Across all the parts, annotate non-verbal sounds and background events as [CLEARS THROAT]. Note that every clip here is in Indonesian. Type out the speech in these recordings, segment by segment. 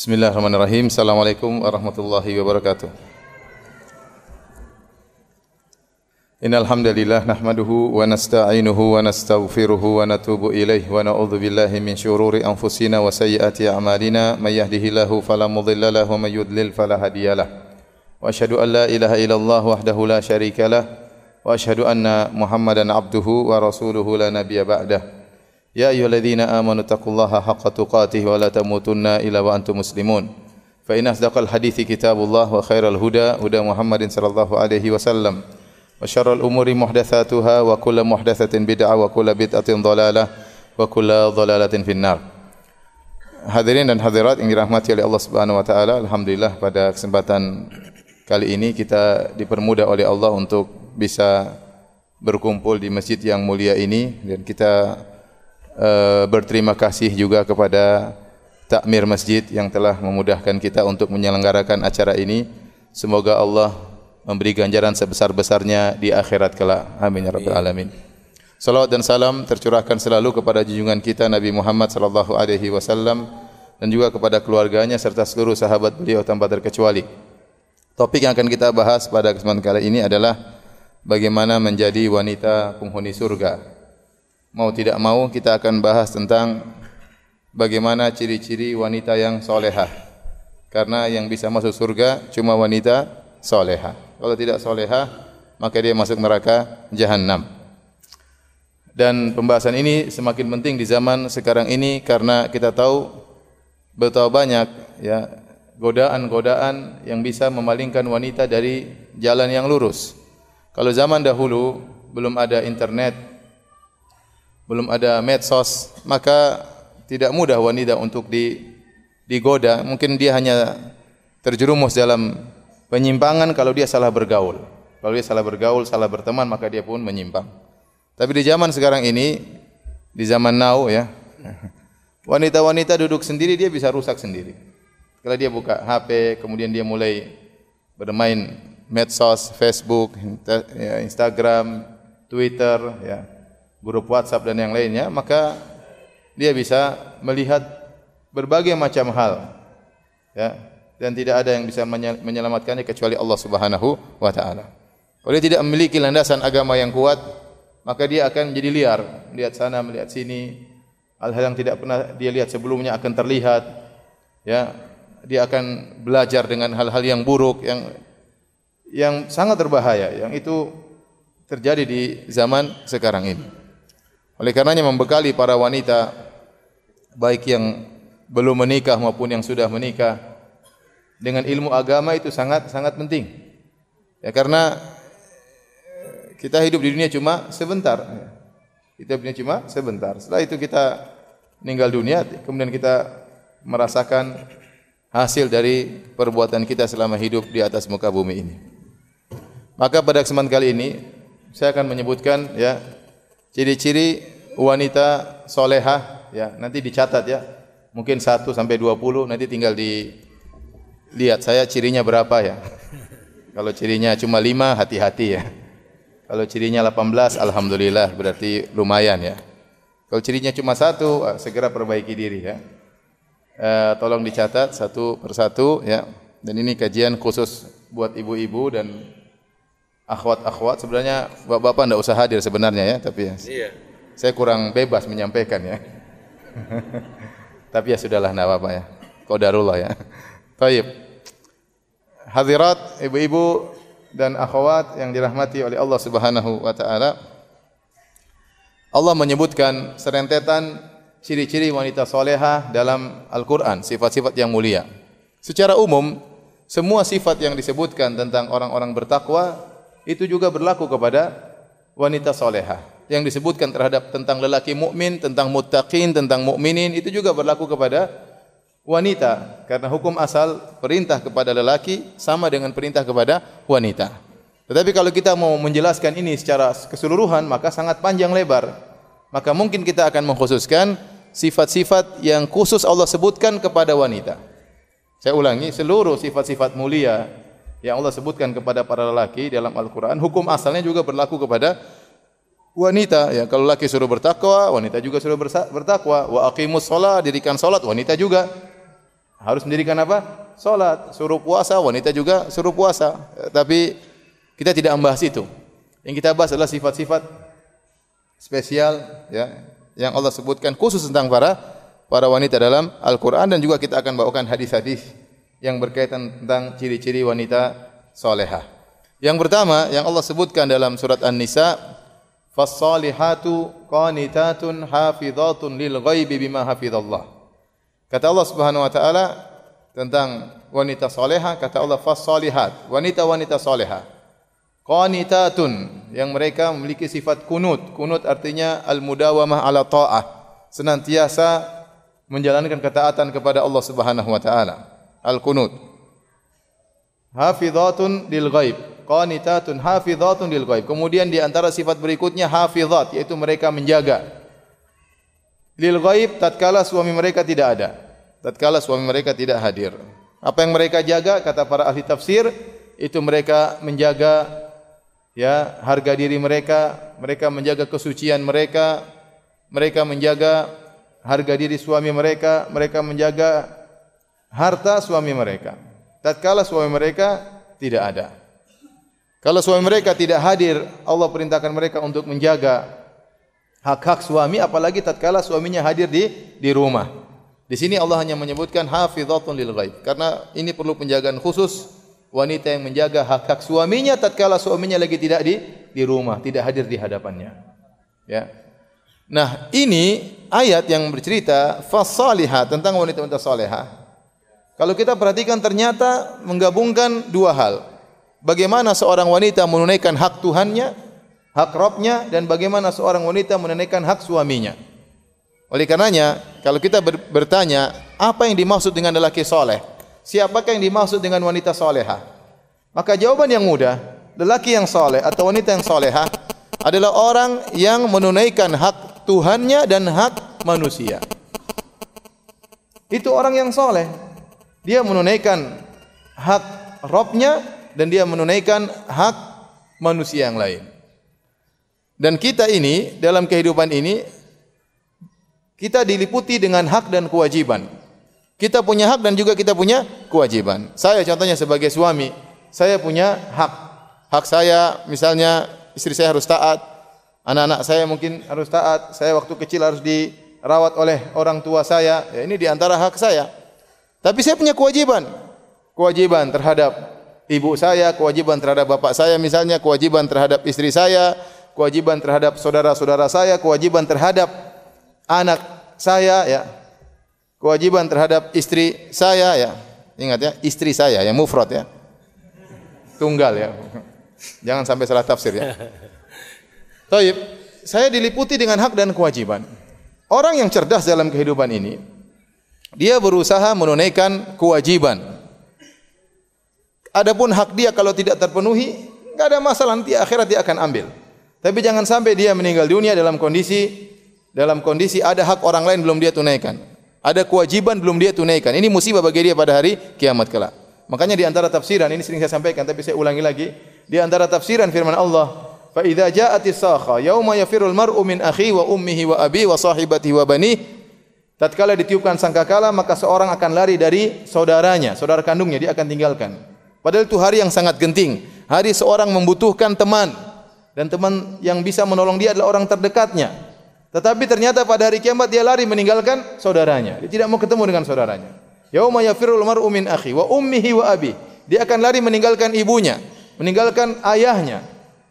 Bismillahirrahmanirrahim. Assalamualaikum warahmatullahi wabarakatuh. Innal hamdalillah nahmaduhu wa nasta'inuhu wa nastaghfiruhu wa natubu ilaihi wa na'udzu billahi min shururi anfusina wa sayyiati a'malina may yahdihillahu fala mudilla lahu wa may yudlil fala hadiyalah. Wa asyhadu an la ilaha illallah wahdahu la syarika lah wa asyhadu anna Muhammadan abduhu wa rasuluhu la nabiyya ba'dahu. يا أيها الذين آمنوا اتقوا الله حق تقاته ولا تموتن إلا وأنتم مسلمون. فإن أصدق الحديث كتاب الله وخير الهدى هدى محمد صلى الله عليه وسلم. وشر الأمور محدثاتها وكل محدثة بدعة وكل بدعة ضلالة وكل ضلالة في النار. Hadirin dan hadirat yang dirahmati oleh Allah Subhanahu wa taala, alhamdulillah pada kesempatan kali ini kita dipermudah oleh Allah untuk bisa berkumpul di masjid yang mulia ini dan kita uh, berterima kasih juga kepada takmir masjid yang telah memudahkan kita untuk menyelenggarakan acara ini. Semoga Allah memberi ganjaran sebesar-besarnya di akhirat kelak. Amin ya rabbal alamin. Salawat dan salam tercurahkan selalu kepada junjungan kita Nabi Muhammad sallallahu alaihi wasallam dan juga kepada keluarganya serta seluruh sahabat beliau tanpa terkecuali. Topik yang akan kita bahas pada kesempatan kali ini adalah bagaimana menjadi wanita penghuni surga. Mau tidak mau kita akan bahas tentang bagaimana ciri-ciri wanita yang solehah. Karena yang bisa masuk surga cuma wanita solehah. Kalau tidak solehah, maka dia masuk neraka jahanam. Dan pembahasan ini semakin penting di zaman sekarang ini karena kita tahu betapa banyak ya godaan-godaan yang bisa memalingkan wanita dari jalan yang lurus. Kalau zaman dahulu belum ada internet, belum ada medsos, maka tidak mudah wanita untuk di digoda. Mungkin dia hanya terjerumus dalam penyimpangan kalau dia salah bergaul. Kalau dia salah bergaul, salah berteman, maka dia pun menyimpang. Tapi di zaman sekarang ini, di zaman now ya, wanita-wanita duduk sendiri dia bisa rusak sendiri. Kalau dia buka HP, kemudian dia mulai bermain medsos, Facebook, ya, Instagram, Twitter, ya, grup WhatsApp dan yang lainnya, maka dia bisa melihat berbagai macam hal, ya, dan tidak ada yang bisa menyelamatkannya kecuali Allah Subhanahu wa taala. Kalau dia tidak memiliki landasan agama yang kuat, maka dia akan menjadi liar, lihat sana, melihat sini, hal-hal yang tidak pernah dia lihat sebelumnya akan terlihat. Ya, dia akan belajar dengan hal-hal yang buruk yang yang sangat berbahaya, yang itu terjadi di zaman sekarang ini. Oleh karenanya membekali para wanita baik yang belum menikah maupun yang sudah menikah dengan ilmu agama itu sangat sangat penting. Ya karena kita hidup di dunia cuma sebentar. Kita hidup di dunia cuma sebentar. Setelah itu kita meninggal dunia, kemudian kita merasakan hasil dari perbuatan kita selama hidup di atas muka bumi ini. Maka pada kesempatan kali ini saya akan menyebutkan ya ciri-ciri wanita solehah ya nanti dicatat ya mungkin 1 sampai 20 nanti tinggal dilihat saya cirinya berapa ya. Kalau cirinya cuma 5 hati-hati ya. Kalau cirinya 18, alhamdulillah berarti lumayan ya. Kalau cirinya cuma satu, segera perbaiki diri ya. E, tolong dicatat satu persatu ya. Dan ini kajian khusus buat ibu-ibu dan akhwat-akhwat. Sebenarnya bapak-bapak tidak usah hadir sebenarnya ya, tapi ya. Iya. Saya kurang bebas menyampaikan ya. [LAUGHS] tapi ya sudahlah, tidak apa-apa ya. Qadarullah ya. Baik. Hadirat ibu-ibu dan akhwat yang dirahmati oleh Allah Subhanahu wa taala. Allah menyebutkan serentetan ciri-ciri wanita solehah dalam Al-Quran, sifat-sifat yang mulia. Secara umum, semua sifat yang disebutkan tentang orang-orang bertakwa itu juga berlaku kepada wanita solehah. Yang disebutkan terhadap tentang lelaki mukmin, tentang muttaqin, tentang mukminin itu juga berlaku kepada wanita karena hukum asal perintah kepada lelaki sama dengan perintah kepada wanita. Tetapi kalau kita mau menjelaskan ini secara keseluruhan maka sangat panjang lebar. Maka mungkin kita akan mengkhususkan sifat-sifat yang khusus Allah sebutkan kepada wanita. Saya ulangi, seluruh sifat-sifat mulia yang Allah sebutkan kepada para lelaki dalam Al-Qur'an, hukum asalnya juga berlaku kepada wanita ya kalau laki suruh bertakwa wanita juga suruh bertakwa wa aqimus shalah dirikan salat wanita juga Harus mendirikan apa? Salat. Suruh puasa, wanita juga suruh puasa. Tapi kita tidak membahas itu. Yang kita bahas adalah sifat-sifat spesial ya yang Allah sebutkan khusus tentang para para wanita dalam Al-Qur'an dan juga kita akan bawakan hadis-hadis yang berkaitan tentang ciri-ciri wanita solehah. Yang pertama yang Allah sebutkan dalam surat An-Nisa, "Fas-salihatu qanitatun hafizatun lil ghaibi bima hafizallah." Kata Allah Subhanahu wa taala tentang wanita soleha, kata Allah fas-salihat, wanita-wanita soleha. Qanitatun yang mereka memiliki sifat kunut. Kunut artinya al-mudawamah ala ta'ah. Senantiasa menjalankan ketaatan kepada Allah Subhanahu wa taala al-qunut. Hafizatun lil ghaib. Qanitatun hafizatun lil ghaib. Kemudian di antara sifat berikutnya hafizat yaitu mereka menjaga. Lil ghaib tatkala suami mereka tidak ada. Tatkala suami mereka tidak hadir. Apa yang mereka jaga kata para ahli tafsir itu mereka menjaga ya harga diri mereka, mereka menjaga kesucian mereka, mereka menjaga harga diri suami mereka, mereka menjaga harta suami mereka. Tatkala suami mereka tidak ada. Kalau suami mereka tidak hadir, Allah perintahkan mereka untuk menjaga hak-hak suami apalagi tatkala suaminya hadir di di rumah. Di sini Allah hanya menyebutkan hafizatun lil ghaib karena ini perlu penjagaan khusus wanita yang menjaga hak-hak suaminya tatkala suaminya lagi tidak di di rumah, tidak hadir di hadapannya. Ya. Nah, ini ayat yang bercerita fasalihat tentang wanita-wanita salehah kalau kita perhatikan ternyata menggabungkan dua hal. Bagaimana seorang wanita menunaikan hak Tuhannya, hak Robnya, dan bagaimana seorang wanita menunaikan hak suaminya. Oleh karenanya, kalau kita bertanya, apa yang dimaksud dengan lelaki soleh? Siapakah yang dimaksud dengan wanita soleha? Maka jawaban yang mudah, lelaki yang soleh atau wanita yang soleha adalah orang yang menunaikan hak Tuhannya dan hak manusia. Itu orang yang soleh. Dia menunaikan hak Robnya dan dia menunaikan hak manusia yang lain. Dan kita ini dalam kehidupan ini kita diliputi dengan hak dan kewajiban. Kita punya hak dan juga kita punya kewajiban. Saya contohnya sebagai suami, saya punya hak. Hak saya misalnya istri saya harus taat, anak-anak saya mungkin harus taat, saya waktu kecil harus dirawat oleh orang tua saya. Ya, ini di antara hak saya. Tapi saya punya kewajiban. Kewajiban terhadap ibu saya, kewajiban terhadap bapak saya misalnya, kewajiban terhadap istri saya, kewajiban terhadap saudara-saudara saya, kewajiban terhadap anak saya ya. Kewajiban terhadap istri saya ya. Ingat ya, istri saya yang mufrad ya. Tunggal ya. [LAUGHS] Jangan sampai salah tafsir ya. Taib, saya diliputi dengan hak dan kewajiban. Orang yang cerdas dalam kehidupan ini, dia berusaha menunaikan kewajiban. Adapun hak dia kalau tidak terpenuhi, enggak ada masalah nanti akhirat dia akan ambil. Tapi jangan sampai dia meninggal dunia dalam kondisi dalam kondisi ada hak orang lain belum dia tunaikan. Ada kewajiban belum dia tunaikan. Ini musibah bagi dia pada hari kiamat kelak. Makanya di antara tafsiran ini sering saya sampaikan tapi saya ulangi lagi, di antara tafsiran firman Allah, "Fa idza ja'atis sakha yauma yafirul mar'u min akhi wa ummihi wa abi wa sahibatihi wa banihi Tatkala ditiupkan sangkakala maka seorang akan lari dari saudaranya, saudara kandungnya dia akan tinggalkan. Padahal itu hari yang sangat genting. Hari seorang membutuhkan teman dan teman yang bisa menolong dia adalah orang terdekatnya. Tetapi ternyata pada hari kiamat dia lari meninggalkan saudaranya. Dia tidak mau ketemu dengan saudaranya. Yauma yafirul mar'u min akhi wa ummihi wa abi. Dia akan lari meninggalkan ibunya, meninggalkan ayahnya,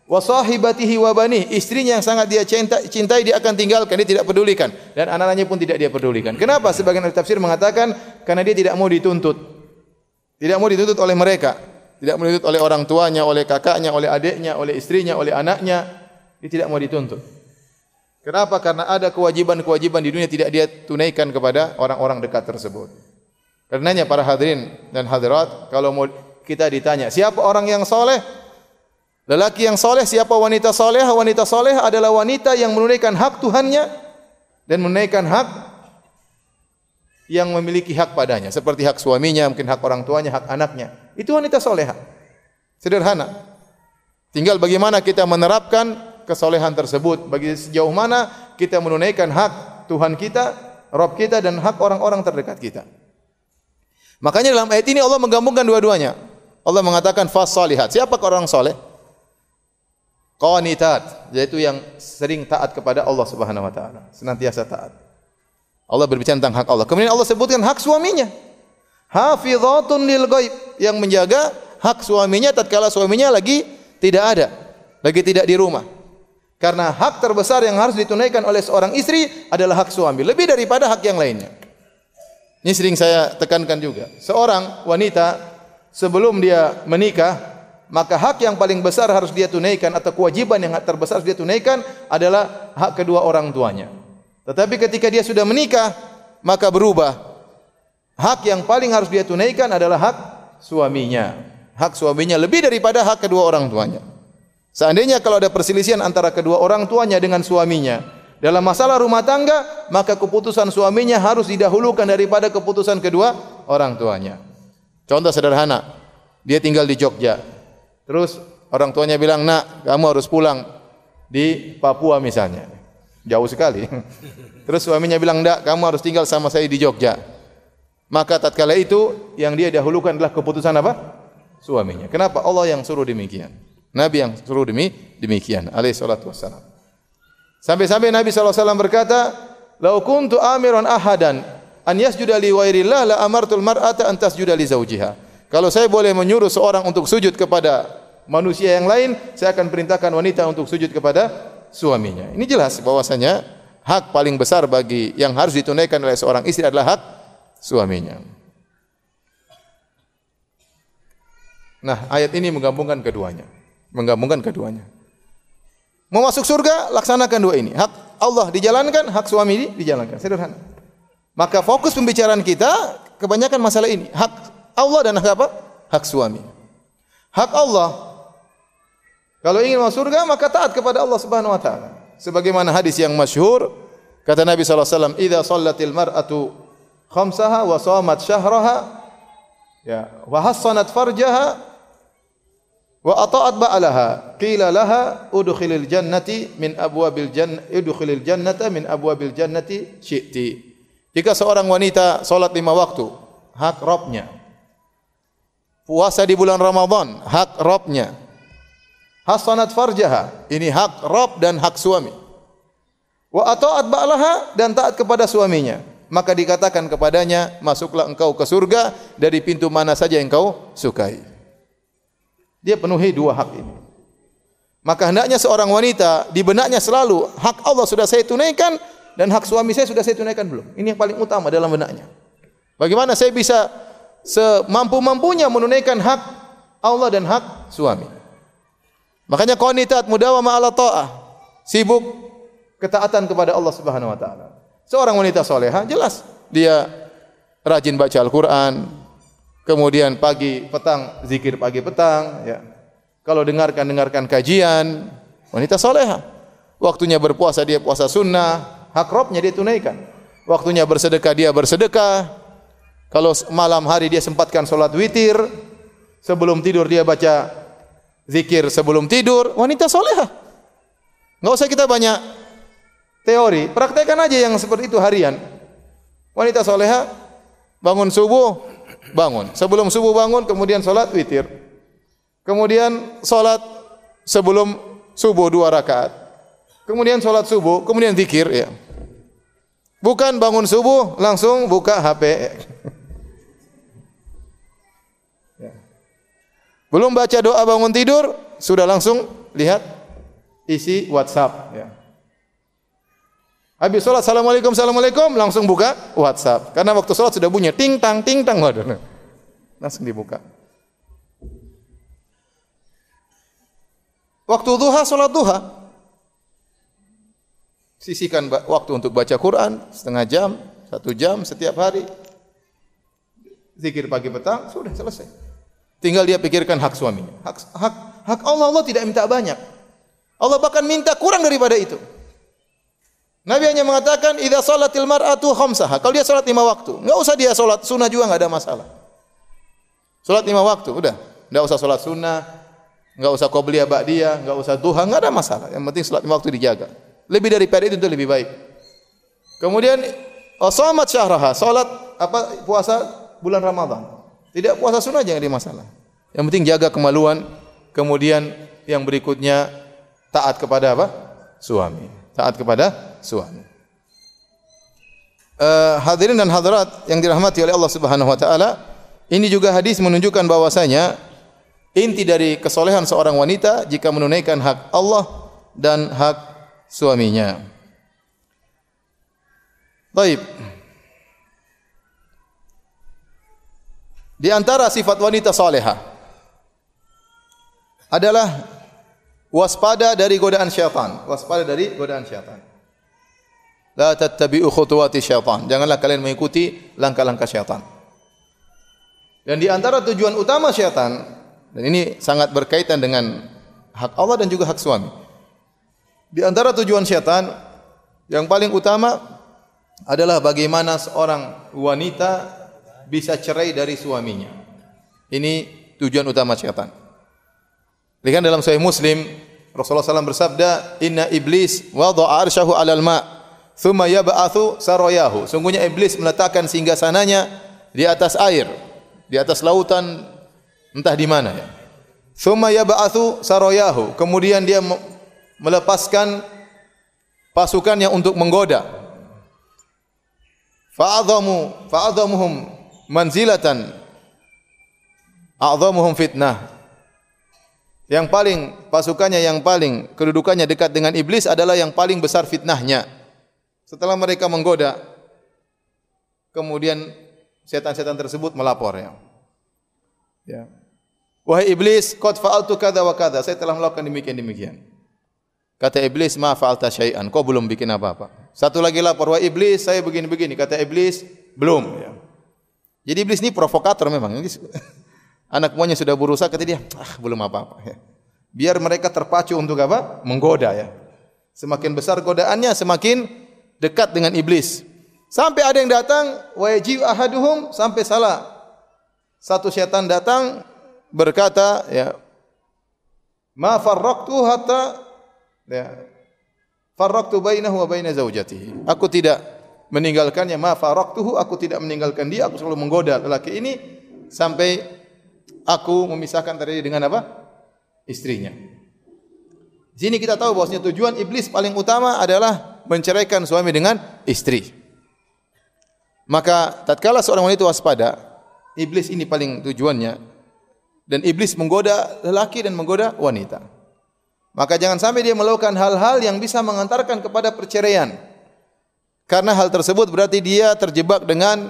wa sahibatihi wa istrinya yang sangat dia cinta, cintai dia akan tinggalkan. Dia tidak pedulikan. Dan anak-anaknya pun tidak dia pedulikan. Kenapa? Sebagian ahli tafsir mengatakan karena dia tidak mau dituntut. Tidak mau dituntut oleh mereka. Tidak mau dituntut oleh orang tuanya oleh kakaknya oleh adiknya oleh istrinya oleh anaknya. Dia tidak mau dituntut. Kenapa? Karena ada kewajiban-kewajiban di dunia tidak dia tunaikan kepada orang-orang dekat tersebut. Karenanya para hadirin dan hadirat kalau mau kita ditanya siapa orang yang soleh Lelaki yang soleh, siapa wanita soleh? Wanita soleh adalah wanita yang menunaikan hak Tuhannya dan menunaikan hak yang memiliki hak padanya. Seperti hak suaminya, mungkin hak orang tuanya, hak anaknya. Itu wanita soleha. Sederhana. Tinggal bagaimana kita menerapkan kesolehan tersebut. Bagi sejauh mana kita menunaikan hak Tuhan kita, Rob kita, dan hak orang-orang terdekat kita. Makanya dalam ayat ini Allah menggabungkan dua-duanya. Allah mengatakan fas salihat. Siapa orang soleh? Qanitat, yaitu yang sering taat kepada Allah Subhanahu wa taala, senantiasa taat. Allah berbicara tentang hak Allah. Kemudian Allah sebutkan hak suaminya. Hafizatun lil ghaib, yang menjaga hak suaminya tatkala suaminya lagi tidak ada, lagi tidak di rumah. Karena hak terbesar yang harus ditunaikan oleh seorang istri adalah hak suami, lebih daripada hak yang lainnya. Ini sering saya tekankan juga. Seorang wanita sebelum dia menikah maka hak yang paling besar harus dia tunaikan atau kewajiban yang terbesar harus dia tunaikan adalah hak kedua orang tuanya. Tetapi ketika dia sudah menikah, maka berubah. Hak yang paling harus dia tunaikan adalah hak suaminya. Hak suaminya lebih daripada hak kedua orang tuanya. Seandainya kalau ada perselisihan antara kedua orang tuanya dengan suaminya dalam masalah rumah tangga, maka keputusan suaminya harus didahulukan daripada keputusan kedua orang tuanya. Contoh sederhana, dia tinggal di Jogja, Terus orang tuanya bilang, nak kamu harus pulang di Papua misalnya. Jauh sekali. [LAUGHS] Terus suaminya bilang, enggak, kamu harus tinggal sama saya di Jogja. Maka tatkala itu yang dia dahulukan adalah keputusan apa? Suaminya. Kenapa Allah yang suruh demikian? Nabi yang suruh demi demikian. Alaihi salatu wassalam. Sampai-sampai Nabi SAW berkata, "Lau kuntu amiran ahadan an yasjuda li ghairillah la amartul mar'ata an tasjuda li zawjiha." Kalau saya boleh menyuruh seorang untuk sujud kepada manusia yang lain, saya akan perintahkan wanita untuk sujud kepada suaminya. Ini jelas bahwasanya hak paling besar bagi yang harus ditunaikan oleh seorang istri adalah hak suaminya. Nah, ayat ini menggabungkan keduanya. Menggabungkan keduanya. Mau masuk surga, laksanakan dua ini. Hak Allah dijalankan, hak suami dijalankan. Sederhana. Maka fokus pembicaraan kita kebanyakan masalah ini. Hak Allah dan hak apa? Hak suami. Hak Allah kalau ingin masuk surga maka taat kepada Allah Subhanahu wa taala. Sebagaimana hadis yang masyhur kata Nabi sallallahu alaihi wasallam, "Idza shallatil mar'atu khamsaha wa shamat syahraha ya wa hassanat farjaha wa ata'at ba'laha qila laha udkhilil jannati min abwabil jannah udkhilil jannata min abwabil jannati syi'ti." Jika seorang wanita salat lima waktu, hak Rabbnya. Puasa di bulan Ramadan, hak Rabbnya hasanat farjaha. Ini hak Rob dan hak suami. Wa ata'at ba'laha dan taat kepada suaminya. Maka dikatakan kepadanya, masuklah engkau ke surga dari pintu mana saja yang engkau sukai. Dia penuhi dua hak ini. Maka hendaknya seorang wanita di benaknya selalu hak Allah sudah saya tunaikan dan hak suami saya sudah saya tunaikan belum. Ini yang paling utama dalam benaknya. Bagaimana saya bisa semampu-mampunya menunaikan hak Allah dan hak suami. Makanya qanitat mudawama ala ta'ah. Sibuk ketaatan kepada Allah Subhanahu wa taala. Seorang wanita soleha jelas dia rajin baca Al-Qur'an, kemudian pagi petang zikir pagi petang ya. Kalau dengarkan dengarkan kajian, wanita soleha. Waktunya berpuasa dia puasa sunnah, hak robnya dia tunaikan. Waktunya bersedekah dia bersedekah. Kalau malam hari dia sempatkan sholat witir, sebelum tidur dia baca zikir sebelum tidur, wanita soleha. Nggak usah kita banyak teori, praktekkan aja yang seperti itu harian. Wanita soleha bangun subuh, bangun. Sebelum subuh bangun, kemudian sholat witir. Kemudian sholat sebelum subuh dua rakaat. Kemudian sholat subuh, kemudian zikir ya. Bukan bangun subuh langsung buka HP. Belum baca doa bangun tidur, sudah langsung lihat isi WhatsApp. Ya. Habis sholat, Assalamualaikum, Assalamualaikum, langsung buka WhatsApp. Karena waktu sholat sudah bunyi, ting tang, ting tang. Waduh. Langsung dibuka. Waktu duha, sholat duha. Sisihkan waktu untuk baca Quran, setengah jam, satu jam setiap hari. Zikir pagi petang, sudah selesai. Tinggal dia pikirkan hak suaminya. Hak, hak, hak Allah Allah tidak minta banyak. Allah bahkan minta kurang daripada itu. Nabi hanya mengatakan idza salatil mar'atu khamsaha. Kalau dia salat lima waktu, enggak usah dia salat sunnah juga enggak ada masalah. Salat lima waktu, udah. Enggak usah salat sunnah, enggak usah qabliyah ba'diyah, enggak usah duha, enggak ada masalah. Yang penting salat lima waktu dijaga. Lebih daripada itu itu lebih baik. Kemudian shamat syahraha, salat apa puasa bulan Ramadan. Tidak puasa sunnah jangan jadi masalah. Yang penting jaga kemaluan, kemudian yang berikutnya taat kepada apa? Suami. Taat kepada suami. Uh, hadirin dan hadirat yang dirahmati oleh Allah Subhanahu wa taala, ini juga hadis menunjukkan bahwasanya inti dari kesolehan seorang wanita jika menunaikan hak Allah dan hak suaminya. Baik. Di antara sifat wanita salehah adalah waspada dari godaan syaitan. Waspada dari godaan syaitan. La tattabi'u khutuwati syaitan. Janganlah kalian mengikuti langkah-langkah syaitan. Dan di antara tujuan utama syaitan, dan ini sangat berkaitan dengan hak Allah dan juga hak suami. Di antara tujuan syaitan yang paling utama adalah bagaimana seorang wanita bisa cerai dari suaminya. Ini tujuan utama syaitan. Lihat dalam Sahih Muslim, Rasulullah SAW bersabda, Inna iblis wada'a arsyahu alal ma' thumma yab'athu sarayahu. Sungguhnya iblis meletakkan singgah sananya di atas air, di atas lautan, entah di mana ya. Sarayahu. Kemudian dia melepaskan pasukannya untuk menggoda. Fa'adhamu fa'adhamuhum manzilatan a'dhamuhum fitnah. Yang paling pasukannya yang paling kedudukannya dekat dengan iblis adalah yang paling besar fitnahnya. Setelah mereka menggoda, kemudian setan-setan tersebut melapor ya. ya. Wahai iblis, qad fa'altu kadza wa kadza. Saya telah melakukan demikian demikian. Kata iblis, "Ma fa'alta syai'an." Kau belum bikin apa-apa. Satu lagi lapor, "Wahai iblis, saya begini-begini." Kata iblis, "Belum." Ya. Jadi iblis ini provokator memang. [LAUGHS] Anak buahnya sudah berusaha, kata dia, ah belum apa-apa. Ya. Biar mereka terpacu untuk apa? Menggoda ya. Semakin besar godaannya, semakin dekat dengan iblis. Sampai ada yang datang, wajib ahaduhum sampai salah. Satu setan datang berkata, ya, ma farraqtu hatta ya, farraqtu bainahu wa baina zaujatihi. Aku tidak meninggalkannya ma faraktuhu aku tidak meninggalkan dia aku selalu menggoda lelaki ini sampai aku memisahkan tadi dengan apa? Istrinya. Di sini kita tahu bahwasanya tujuan iblis paling utama adalah menceraikan suami dengan istri. Maka tatkala seorang wanita waspada iblis ini paling tujuannya. Dan iblis menggoda lelaki dan menggoda wanita. Maka jangan sampai dia melakukan hal-hal yang bisa mengantarkan kepada perceraian karena hal tersebut berarti dia terjebak dengan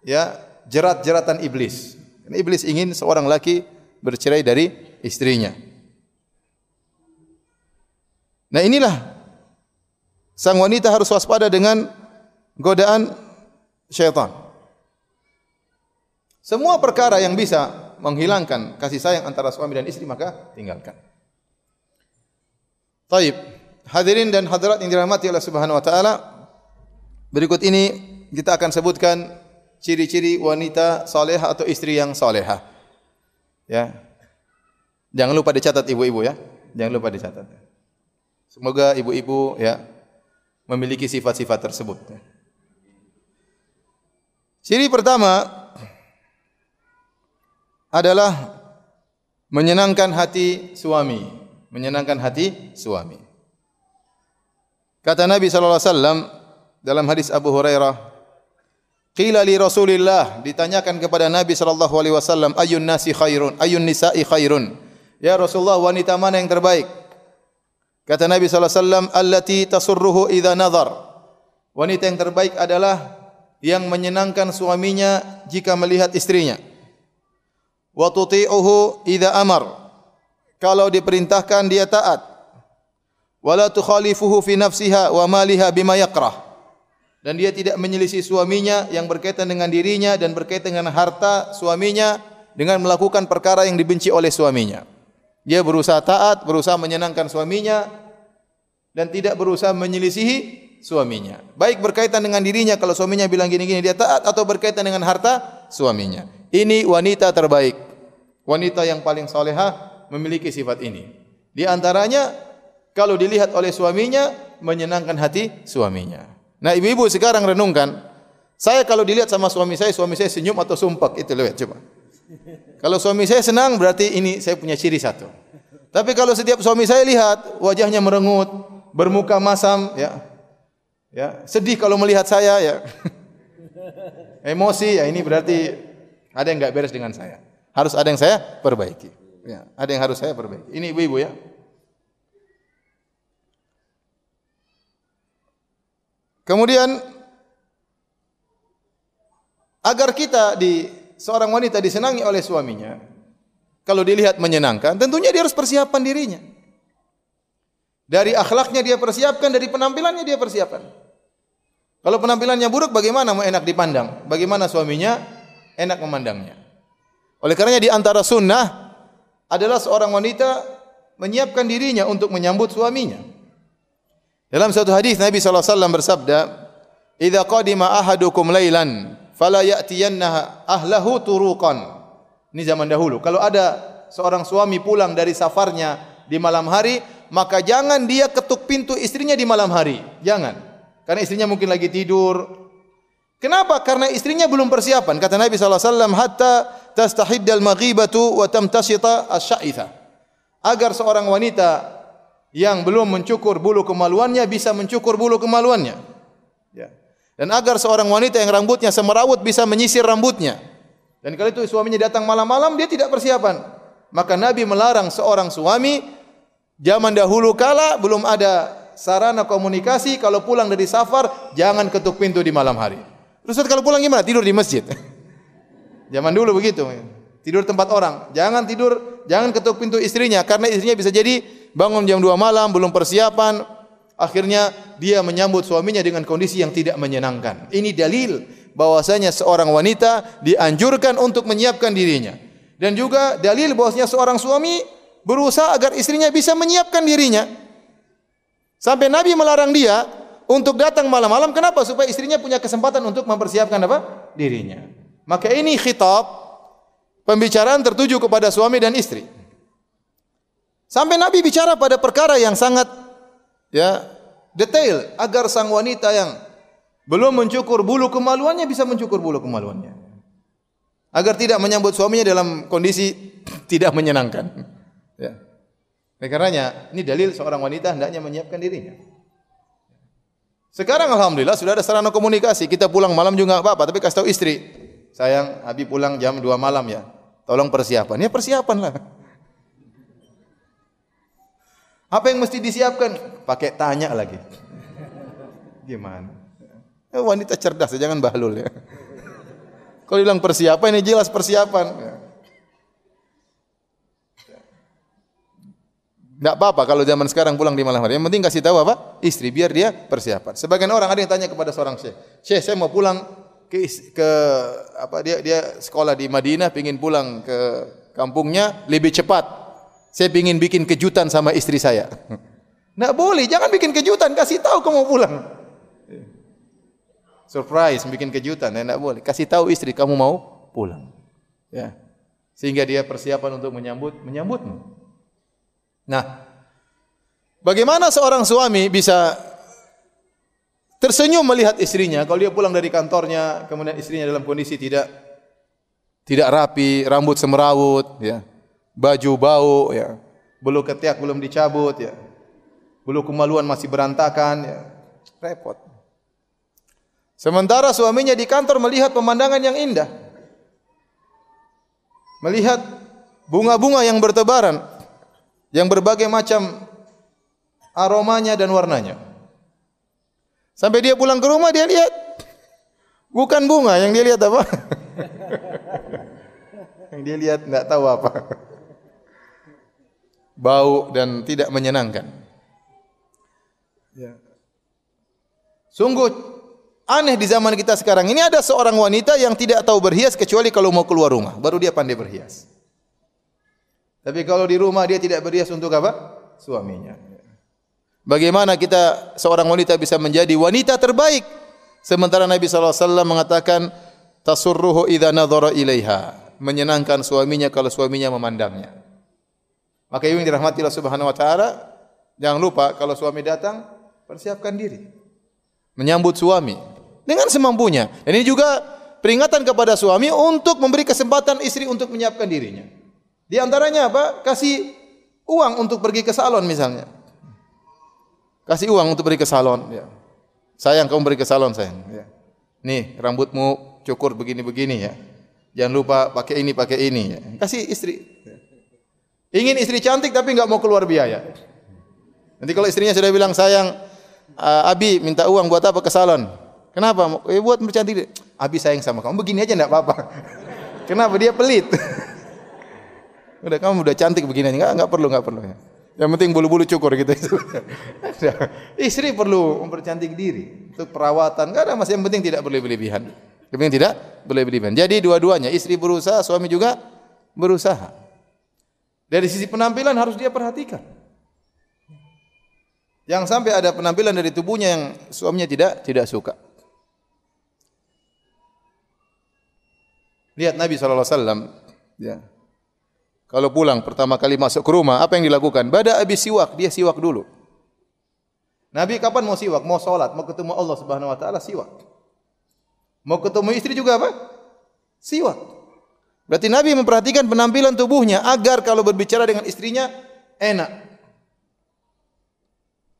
ya jerat-jeratan iblis. Iblis ingin seorang laki bercerai dari istrinya. Nah inilah sang wanita harus waspada dengan godaan syaitan. Semua perkara yang bisa menghilangkan kasih sayang antara suami dan istri maka tinggalkan. Taib. Hadirin dan hadirat yang dirahmati Allah Subhanahu wa taala, Berikut ini kita akan sebutkan ciri-ciri wanita salehah atau istri yang salehah. Ya. Jangan lupa dicatat ibu-ibu ya. Jangan lupa dicatat. Semoga ibu-ibu ya memiliki sifat-sifat tersebut. Ciri pertama adalah menyenangkan hati suami, menyenangkan hati suami. Kata Nabi sallallahu alaihi wasallam, dalam hadis Abu Hurairah Qila li Rasulillah ditanyakan kepada Nabi sallallahu alaihi wasallam ayun nasi khairun? Ayun nisa'i khairun? Ya Rasulullah wanita mana yang terbaik? Kata Nabi sallallahu alaihi wasallam allati tasurruhu idza nazar wanita yang terbaik adalah yang menyenangkan suaminya jika melihat istrinya. Wa tuti'uhu idza amar. Kalau diperintahkan dia taat. Wala tukhalifuhu fi nafsiha wa maliha bima yakrah dan dia tidak menyelisih suaminya yang berkaitan dengan dirinya dan berkaitan dengan harta suaminya dengan melakukan perkara yang dibenci oleh suaminya. Dia berusaha taat, berusaha menyenangkan suaminya dan tidak berusaha menyelisihi suaminya. Baik berkaitan dengan dirinya kalau suaminya bilang gini-gini dia taat atau berkaitan dengan harta suaminya. Ini wanita terbaik. Wanita yang paling salehah memiliki sifat ini. Di antaranya kalau dilihat oleh suaminya menyenangkan hati suaminya. Nah, ibu-ibu sekarang renungkan, Saya kalau dilihat sama suami saya, suami saya senyum atau sumpah, itu lihat coba. Kalau suami saya senang berarti ini saya punya ciri satu. Tapi kalau setiap suami saya lihat wajahnya merengut, bermuka masam, ya, ya sedih kalau melihat saya, ya, [LAUGHS] emosi, ya ini berarti ada yang nggak beres dengan saya. Harus ada yang saya perbaiki. Ya, ada yang harus saya perbaiki. Ini ibu-ibu ya. Kemudian agar kita di seorang wanita disenangi oleh suaminya, kalau dilihat menyenangkan, tentunya dia harus persiapan dirinya. Dari akhlaknya dia persiapkan, dari penampilannya dia persiapkan. Kalau penampilannya buruk, bagaimana mau enak dipandang? Bagaimana suaminya enak memandangnya? Oleh karenanya di antara sunnah adalah seorang wanita menyiapkan dirinya untuk menyambut suaminya. Dalam satu hadis Nabi SAW bersabda, "Idza qadima ahadukum lailan, fala ya'tiyanna ahlahu turuqan." Ini zaman dahulu. Kalau ada seorang suami pulang dari safarnya di malam hari, maka jangan dia ketuk pintu istrinya di malam hari. Jangan. Karena istrinya mungkin lagi tidur. Kenapa? Karena istrinya belum persiapan. Kata Nabi SAW, hatta tastahiddal maghibatu wa tamtasita asya'itha. Agar seorang wanita yang belum mencukur bulu kemaluannya bisa mencukur bulu kemaluannya. Ya. Dan agar seorang wanita yang rambutnya semerawut bisa menyisir rambutnya. Dan kalau itu suaminya datang malam-malam dia tidak persiapan. Maka Nabi melarang seorang suami zaman dahulu kala belum ada sarana komunikasi kalau pulang dari safar jangan ketuk pintu di malam hari. Terus kalau pulang gimana? Tidur di masjid. [LAUGHS] zaman dulu begitu. Tidur tempat orang. Jangan tidur, jangan ketuk pintu istrinya karena istrinya bisa jadi bangun jam 2 malam, belum persiapan, akhirnya dia menyambut suaminya dengan kondisi yang tidak menyenangkan. Ini dalil bahwasanya seorang wanita dianjurkan untuk menyiapkan dirinya. Dan juga dalil bahwasanya seorang suami berusaha agar istrinya bisa menyiapkan dirinya. Sampai Nabi melarang dia untuk datang malam-malam kenapa? Supaya istrinya punya kesempatan untuk mempersiapkan apa? dirinya. Maka ini khitab pembicaraan tertuju kepada suami dan istri. Sampai Nabi bicara pada perkara yang sangat ya detail agar sang wanita yang belum mencukur bulu kemaluannya bisa mencukur bulu kemaluannya. Agar tidak menyambut suaminya dalam kondisi [CLEARS THROAT] tidak menyenangkan. Ya. Oleh karenanya, ini dalil seorang wanita hendaknya menyiapkan dirinya. Sekarang alhamdulillah sudah ada sarana komunikasi. Kita pulang malam juga apa-apa, tapi kasih tahu istri. Sayang, Abi pulang jam 2 malam ya. Tolong persiapan. Ya persiapan lah. Apa yang mesti disiapkan? Pakai tanya lagi. Gimana? Ya, wanita cerdas, jangan bahlul ya. Kalau bilang persiapan ini jelas persiapan. Tidak apa-apa kalau zaman sekarang pulang di malam hari. Yang penting kasih tahu apa? Istri biar dia persiapan. Sebagian orang ada yang tanya kepada seorang syekh, "Syekh, saya mau pulang ke ke apa dia dia sekolah di Madinah, pingin pulang ke kampungnya lebih cepat. Saya ingin bikin kejutan sama istri saya. Nggak boleh, jangan bikin kejutan, kasih tahu kamu pulang. Surprise, bikin kejutan, ya nggak boleh. Kasih tahu istri kamu mau pulang. Ya. Sehingga dia persiapan untuk menyambut menyambutmu. Nah, bagaimana seorang suami bisa tersenyum melihat istrinya kalau dia pulang dari kantornya, kemudian istrinya dalam kondisi tidak tidak rapi, rambut semerawut, ya baju bau ya, bulu ketiak belum dicabut ya. Bulu kemaluan masih berantakan ya. Repot. Sementara suaminya di kantor melihat pemandangan yang indah. Melihat bunga-bunga yang bertebaran yang berbagai macam aromanya dan warnanya. Sampai dia pulang ke rumah dia lihat bukan bunga yang dia lihat apa? [LAUGHS] yang dia lihat nggak tahu apa bau dan tidak menyenangkan. Ya. Sungguh aneh di zaman kita sekarang ini ada seorang wanita yang tidak tahu berhias kecuali kalau mau keluar rumah, baru dia pandai berhias. Tapi kalau di rumah dia tidak berhias untuk apa? Suaminya. Bagaimana kita seorang wanita bisa menjadi wanita terbaik? Sementara Nabi SAW mengatakan tasurruhu idza nadhara ilaiha, menyenangkan suaminya kalau suaminya memandangnya. Maka ibu yang dirahmati Allah Subhanahu wa taala, jangan lupa kalau suami datang, persiapkan diri. Menyambut suami. dengan semampunya. Dan ini juga peringatan kepada suami untuk memberi kesempatan istri untuk menyiapkan dirinya. Di antaranya apa? Kasih uang untuk pergi ke salon misalnya. Kasih uang untuk pergi ke salon. Ya. Sayang kamu pergi ke salon sayang. Ya. Nih rambutmu cukur begini-begini ya. Jangan lupa pakai ini pakai ini. Ya. Kasih istri. Ingin istri cantik tapi nggak mau keluar biaya. Nanti kalau istrinya sudah bilang sayang, uh, Abi minta uang buat apa ke salon? Kenapa? Eh, buat bercantik. Abi sayang sama kamu. Begini aja enggak apa-apa. [LAUGHS] Kenapa? Dia pelit. [LAUGHS] udah kamu udah cantik begini enggak enggak perlu enggak perlu ya. Yang penting bulu-bulu cukur gitu. [LAUGHS] Istri perlu mempercantik diri untuk perawatan. Enggak ada mas yang penting tidak berlebihan. Yang penting tidak berlebihan. Jadi dua-duanya istri berusaha, suami juga berusaha. Dari sisi penampilan harus dia perhatikan. Yang sampai ada penampilan dari tubuhnya yang suaminya tidak tidak suka. Lihat Nabi SAW. Ya. Kalau pulang pertama kali masuk ke rumah, apa yang dilakukan? Bada habis siwak, dia siwak dulu. Nabi kapan mau siwak? Mau sholat, mau ketemu Allah Subhanahu Wa Taala siwak. Mau ketemu istri juga apa? Siwak. Berarti Nabi memperhatikan penampilan tubuhnya agar kalau berbicara dengan istrinya enak.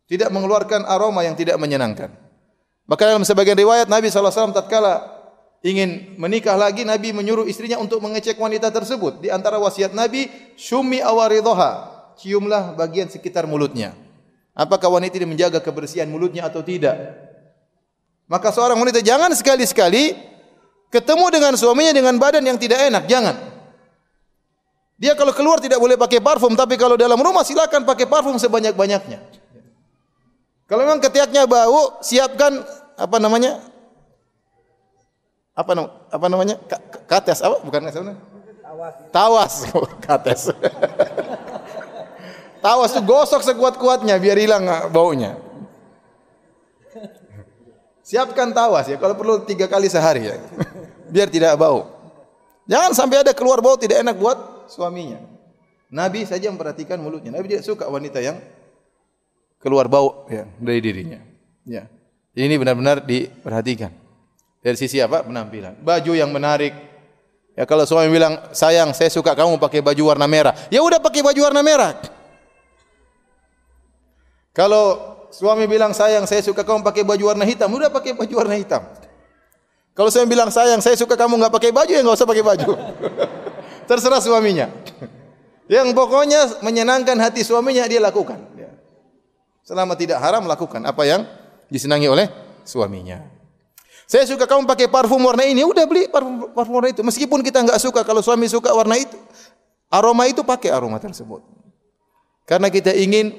Tidak mengeluarkan aroma yang tidak menyenangkan. Maka dalam sebagian riwayat Nabi SAW tatkala ingin menikah lagi, Nabi menyuruh istrinya untuk mengecek wanita tersebut. Di antara wasiat Nabi, syumi awaridhoha, ciumlah bagian sekitar mulutnya. Apakah wanita ini menjaga kebersihan mulutnya atau tidak? Maka seorang wanita jangan sekali-sekali ketemu dengan suaminya dengan badan yang tidak enak, jangan. Dia kalau keluar tidak boleh pakai parfum, tapi kalau dalam rumah silakan pakai parfum sebanyak-banyaknya. Kalau memang ketiaknya bau, siapkan apa namanya? Apa nama, apa namanya? Kates apa? Bukan kates Tawas. Tawas, kates. [LAUGHS] Tawas itu gosok sekuat-kuatnya biar hilang baunya. Siapkan tawas ya, kalau perlu tiga kali sehari ya, biar tidak bau. Jangan sampai ada keluar bau tidak enak buat suaminya. Nabi saja memperhatikan mulutnya. Nabi tidak suka wanita yang keluar bau ya, dari dirinya. Ya. Ini benar-benar diperhatikan. Dari sisi apa? Penampilan. Baju yang menarik. Ya kalau suami bilang, "Sayang, saya suka kamu pakai baju warna merah." Ya udah pakai baju warna merah. Kalau suami bilang, "Sayang, saya suka kamu pakai baju warna hitam." Udah pakai baju warna hitam. Kalau suami bilang, "Sayang, saya suka kamu nggak pakai baju," ya nggak usah pakai baju. [LAUGHS] Terserah suaminya. Yang pokoknya menyenangkan hati suaminya dia lakukan. Selama tidak haram lakukan apa yang disenangi oleh suaminya. Saya suka kamu pakai parfum warna ini, udah beli parfum, parfum warna itu. Meskipun kita nggak suka, kalau suami suka warna itu, aroma itu pakai aroma tersebut. Karena kita ingin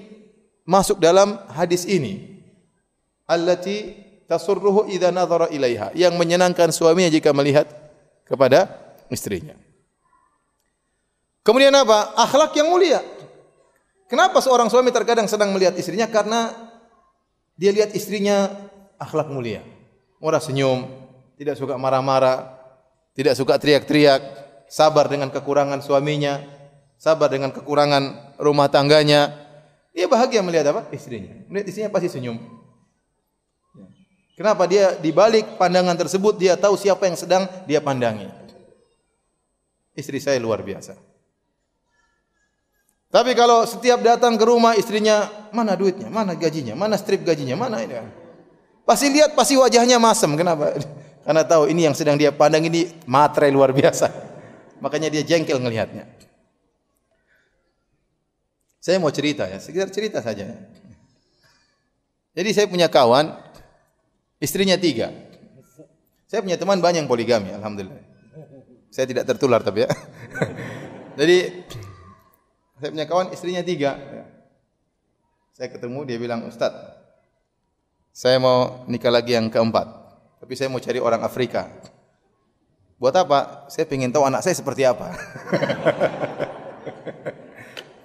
masuk dalam hadis ini. Allati tasurruhu idza nadhara ilaiha, yang menyenangkan suaminya jika melihat kepada istrinya. Kemudian apa? Akhlak yang mulia. Kenapa seorang suami terkadang sedang melihat istrinya? Karena dia lihat istrinya akhlak mulia. Murah senyum, tidak suka marah-marah, tidak suka teriak-teriak, sabar dengan kekurangan suaminya, sabar dengan kekurangan rumah tangganya. Dia bahagia melihat apa? Istrinya. Melihat istrinya pasti senyum. Kenapa dia di balik pandangan tersebut dia tahu siapa yang sedang dia pandangi. Istri saya luar biasa. Tapi kalau setiap datang ke rumah istrinya, mana duitnya, mana gajinya, mana strip gajinya, mana ini. Pasti lihat, pasti wajahnya masem. Kenapa? [LAUGHS] Karena tahu ini yang sedang dia pandang ini matre luar biasa. Makanya dia jengkel ngelihatnya. Saya mau cerita ya, sekedar cerita saja. Jadi saya punya kawan, istrinya tiga. Saya punya teman banyak yang poligami, alhamdulillah. Saya tidak tertular tapi ya. [LAUGHS] Jadi saya punya kawan istrinya tiga. Ya. Saya ketemu dia bilang Ustad, saya mau nikah lagi yang keempat. Tapi saya mau cari orang Afrika. Buat apa? Saya ingin tahu anak saya seperti apa. [LAUGHS]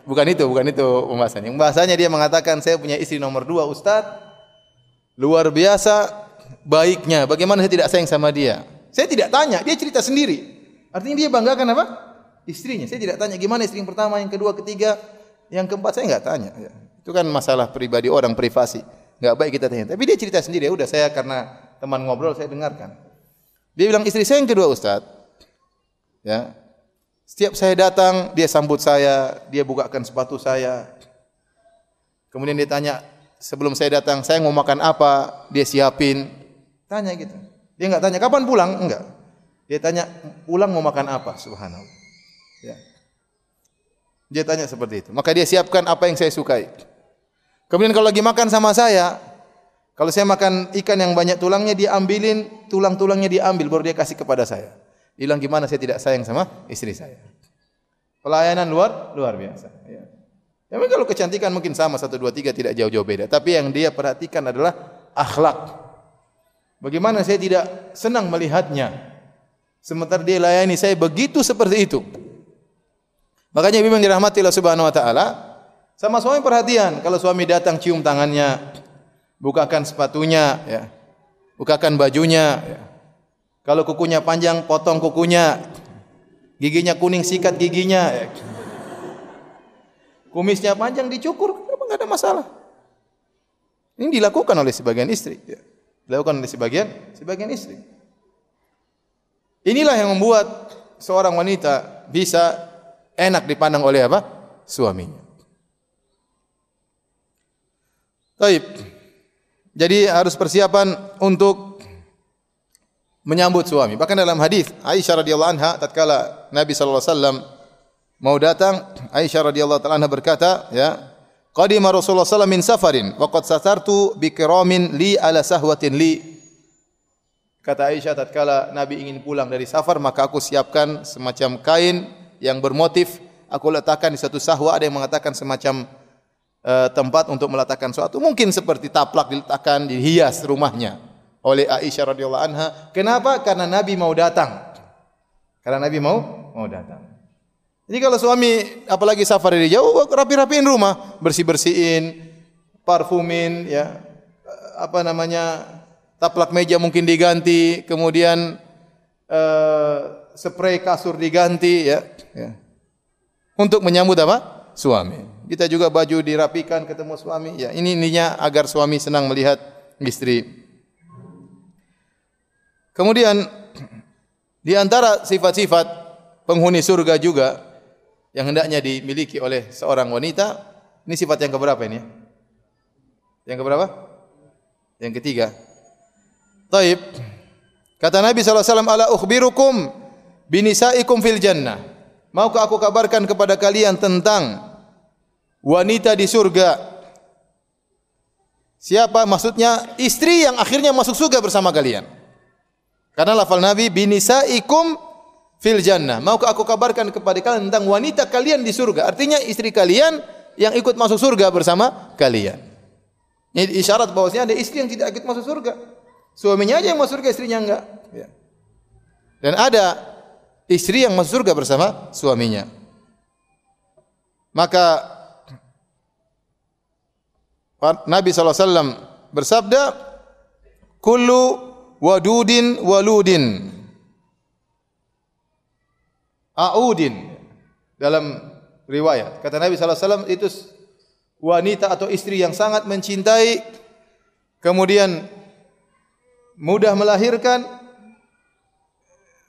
bukan itu, bukan itu pembahasannya. Pembahasannya dia mengatakan saya punya istri nomor dua Ustad. Luar biasa baiknya. Bagaimana saya tidak sayang sama dia? Saya tidak tanya, dia cerita sendiri. Artinya dia banggakan apa? istrinya. Saya tidak tanya gimana istri yang pertama, yang kedua, ketiga, yang keempat saya nggak tanya. Ya. Itu kan masalah pribadi orang privasi. Nggak baik kita tanya. Tapi dia cerita sendiri. Ya udah saya karena teman ngobrol saya dengarkan. Dia bilang istri saya yang kedua Ustaz. Ya. Setiap saya datang, dia sambut saya, dia bukakan sepatu saya. Kemudian dia tanya, sebelum saya datang, saya mau makan apa? Dia siapin. Tanya gitu. Dia enggak tanya kapan pulang? Enggak. Dia tanya pulang mau makan apa? Subhanallah. Ya. Dia tanya seperti itu. Maka dia siapkan apa yang saya sukai. Kemudian kalau lagi makan sama saya, kalau saya makan ikan yang banyak tulangnya, dia ambilin tulang-tulangnya diambil, baru dia kasih kepada saya. Bilang gimana saya tidak sayang sama istri saya. Pelayanan luar luar biasa. Ya. Ya, kalau kecantikan mungkin sama satu dua tiga tidak jauh-jauh beda. Tapi yang dia perhatikan adalah akhlak. Bagaimana saya tidak senang melihatnya. Sementara dia layani saya begitu seperti itu. Makanya memang dirahmati Allah Subhanahu wa taala, sama suami perhatian, kalau suami datang cium tangannya, bukakan sepatunya, ya. bukakan bajunya. Ya. Kalau kukunya panjang, potong kukunya. Giginya kuning, sikat giginya. Ya. Kumisnya panjang, dicukur, kenapa nggak ada masalah. Ini dilakukan oleh sebagian istri. Ya. Dilakukan oleh sebagian sebagian istri. Inilah yang membuat seorang wanita bisa enak dipandang oleh apa? Suaminya. Taib. Jadi harus persiapan untuk menyambut suami. Bahkan dalam hadis Aisyah radhiyallahu anha tatkala Nabi sallallahu alaihi wasallam mau datang, Aisyah radhiyallahu taala berkata, ya, qadima Rasulullah sallallahu min safarin wa qad satartu bi kiramin li ala sahwatin li. Kata Aisyah tatkala Nabi ingin pulang dari safar, maka aku siapkan semacam kain yang bermotif, aku letakkan di satu sahwa, ada yang mengatakan semacam uh, tempat untuk meletakkan suatu. Mungkin seperti taplak diletakkan, dihias rumahnya oleh Aisyah radhiyallahu anha. Kenapa? Karena Nabi mau datang. Karena Nabi mau mau datang. Jadi kalau suami apalagi safar dari jauh, rapi-rapiin rumah, bersih-bersihin, parfumin, ya apa namanya taplak meja mungkin diganti, kemudian uh, spray kasur diganti, ya, ya. Untuk menyambut apa? Suami. Kita juga baju dirapikan ketemu suami. Ya, ini ininya agar suami senang melihat istri. Kemudian di antara sifat-sifat penghuni surga juga yang hendaknya dimiliki oleh seorang wanita, ini sifat yang keberapa ini? Yang keberapa? Yang ketiga. Taib. Kata Nabi SAW, Ala ukhbirukum binisaikum fil jannah. Maukah aku kabarkan kepada kalian tentang wanita di surga. Siapa? Maksudnya istri yang akhirnya masuk surga bersama kalian. Karena lafal Nabi binisaikum fil jannah. Maukah aku kabarkan kepada kalian tentang wanita kalian di surga? Artinya istri kalian yang ikut masuk surga bersama kalian. Ini isyarat bahwasanya ada istri yang tidak ikut masuk surga. Suaminya aja yang masuk surga, istrinya enggak. Ya. Dan ada istri yang masuk surga bersama suaminya. Maka Nabi SAW bersabda, Kullu wadudin waludin. A'udin. Dalam riwayat. Kata Nabi SAW, itu wanita atau istri yang sangat mencintai, kemudian mudah melahirkan,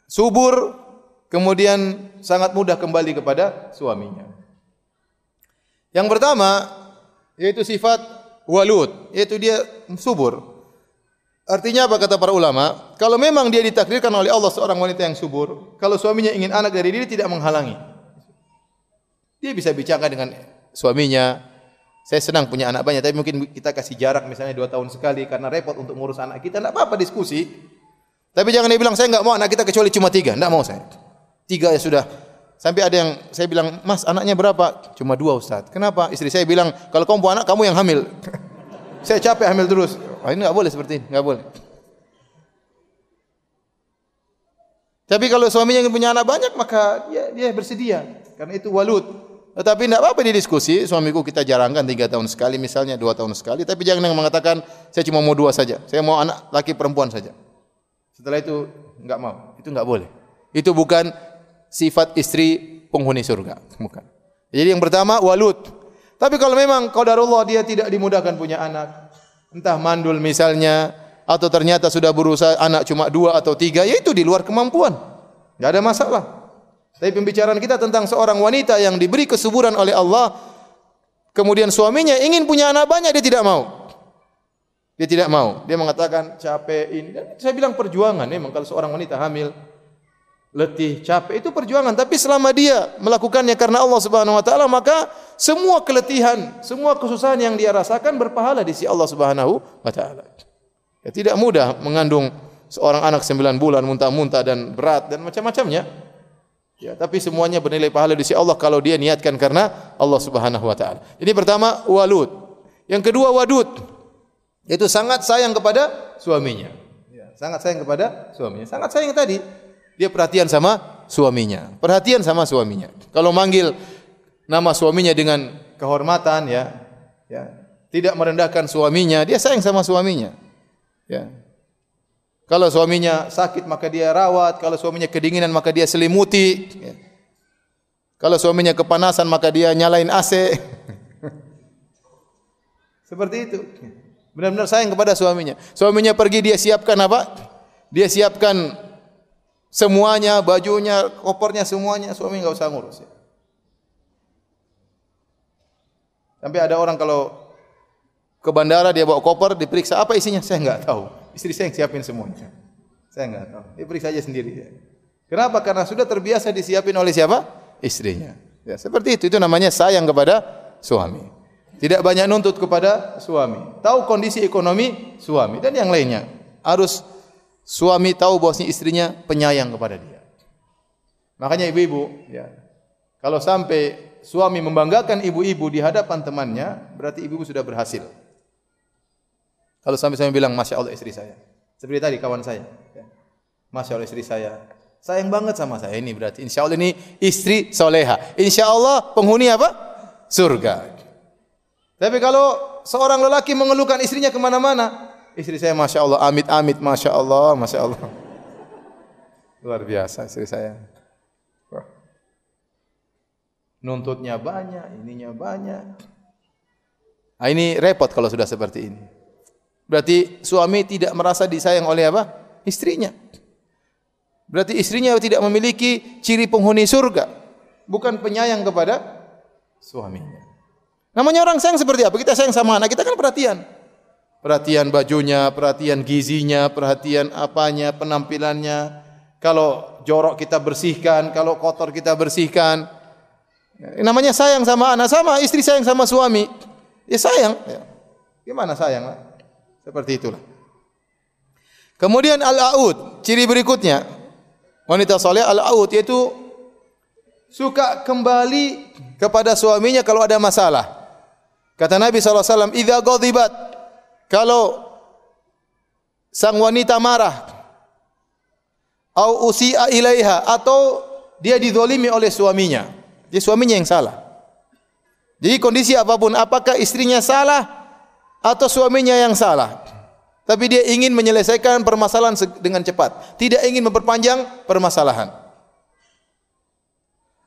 subur, kemudian sangat mudah kembali kepada suaminya. Yang pertama, yaitu sifat walud, yaitu dia subur. Artinya apa kata para ulama? Kalau memang dia ditakdirkan oleh Allah seorang wanita yang subur, kalau suaminya ingin anak dari dia tidak menghalangi. Dia bisa bicara dengan suaminya. Saya senang punya anak banyak, tapi mungkin kita kasih jarak misalnya dua tahun sekali karena repot untuk ngurus anak kita. Tidak apa-apa diskusi. Tapi jangan dia bilang saya nggak mau anak kita kecuali cuma tiga. Tidak mau saya. Tiga ya sudah. Sampai ada yang saya bilang, Mas anaknya berapa? Cuma dua Ustaz. Kenapa? Istri saya bilang, kalau kamu anak, kamu yang hamil. [LAUGHS] saya capek hamil terus. Oh, ini nggak boleh seperti ini, nggak boleh. Tapi kalau suaminya ingin punya anak banyak, maka dia, dia bersedia. Karena itu walud. Tetapi tidak apa-apa didiskusi. Suamiku kita jarangkan tiga tahun sekali, misalnya dua tahun sekali. Tapi jangan yang mengatakan, saya cuma mau dua saja. Saya mau anak laki perempuan saja. Setelah itu nggak mau. Itu nggak boleh. Itu bukan sifat istri penghuni surga. Bukan. Jadi yang pertama walud. Tapi kalau memang qadarullah dia tidak dimudahkan punya anak, entah mandul misalnya, atau ternyata sudah berusaha anak cuma dua atau tiga, ya itu di luar kemampuan. Tidak ada masalah. Tapi pembicaraan kita tentang seorang wanita yang diberi kesuburan oleh Allah, kemudian suaminya ingin punya anak banyak, dia tidak mau. Dia tidak mau. Dia mengatakan capek ini. Dan saya bilang perjuangan. Memang kalau seorang wanita hamil, letih, capek itu perjuangan. Tapi selama dia melakukannya karena Allah Subhanahu Wa Taala, maka semua keletihan, semua kesusahan yang dia rasakan berpahala di sisi Allah Subhanahu Wa Taala. Ya, tidak mudah mengandung seorang anak sembilan bulan muntah-muntah dan berat dan macam-macamnya. Ya, tapi semuanya bernilai pahala di sisi Allah kalau dia niatkan karena Allah Subhanahu wa taala. Ini pertama walud. Yang kedua wadud. Itu sangat sayang kepada suaminya. Ya, sangat sayang kepada suaminya. Sangat sayang tadi. Dia perhatian sama suaminya. Perhatian sama suaminya. Kalau manggil nama suaminya dengan kehormatan ya, ya, tidak merendahkan suaminya, dia sayang sama suaminya. Ya. Kalau suaminya sakit maka dia rawat, kalau suaminya kedinginan maka dia selimuti. Ya. Kalau suaminya kepanasan maka dia nyalain AC. [LAUGHS] Seperti itu. Benar-benar sayang kepada suaminya. Suaminya pergi dia siapkan apa? Dia siapkan semuanya, bajunya, kopernya semuanya, suami enggak usah ngurus. Ya. Sampai ada orang kalau ke bandara dia bawa koper, diperiksa apa isinya? Saya enggak tahu. Istri saya yang siapin semuanya. Saya enggak tahu. Dia periksa aja sendiri. Ya. Kenapa? Karena sudah terbiasa disiapin oleh siapa? Istrinya. Ya, seperti itu. Itu namanya sayang kepada suami. Tidak banyak nuntut kepada suami. Tahu kondisi ekonomi suami dan yang lainnya. Harus suami tahu bahwa istrinya penyayang kepada dia. Makanya ibu-ibu, ya, kalau sampai suami membanggakan ibu-ibu di hadapan temannya, berarti ibu-ibu sudah berhasil. Kalau sampai saya bilang, Masya Allah istri saya. Seperti tadi kawan saya. Ya. Masya Allah istri saya. Sayang banget sama saya. Ini berarti insya Allah ini istri soleha. Insya Allah penghuni apa? Surga. Tapi kalau seorang lelaki mengeluhkan istrinya ke mana-mana. Istri saya Masya Allah, amit-amit Masya Allah, Masya Allah. Luar biasa istri saya. Nuntutnya banyak, ininya banyak. Nah, ini repot kalau sudah seperti ini. Berarti suami tidak merasa disayang oleh apa? Istrinya. Berarti istrinya tidak memiliki ciri penghuni surga. Bukan penyayang kepada suaminya. Namanya orang sayang seperti apa? Kita sayang sama anak kita kan perhatian. Perhatian bajunya, perhatian gizinya, perhatian apanya, penampilannya. Kalau jorok kita bersihkan, kalau kotor kita bersihkan. Namanya sayang sama anak, sama istri sayang sama suami. Ya sayang. Ya. Gimana sayang? Lah? Seperti itulah. Kemudian al-aud, ciri berikutnya. Wanita saleh al-aud yaitu suka kembali kepada suaminya kalau ada masalah. Kata Nabi SAW, Idza ghadibat, kalau sang wanita marah, au usi'a ilaiha, atau dia didolimi oleh suaminya. Jadi suaminya yang salah. Jadi kondisi apa pun, apakah istrinya salah atau suaminya yang salah. Tapi dia ingin menyelesaikan permasalahan dengan cepat, tidak ingin memperpanjang permasalahan.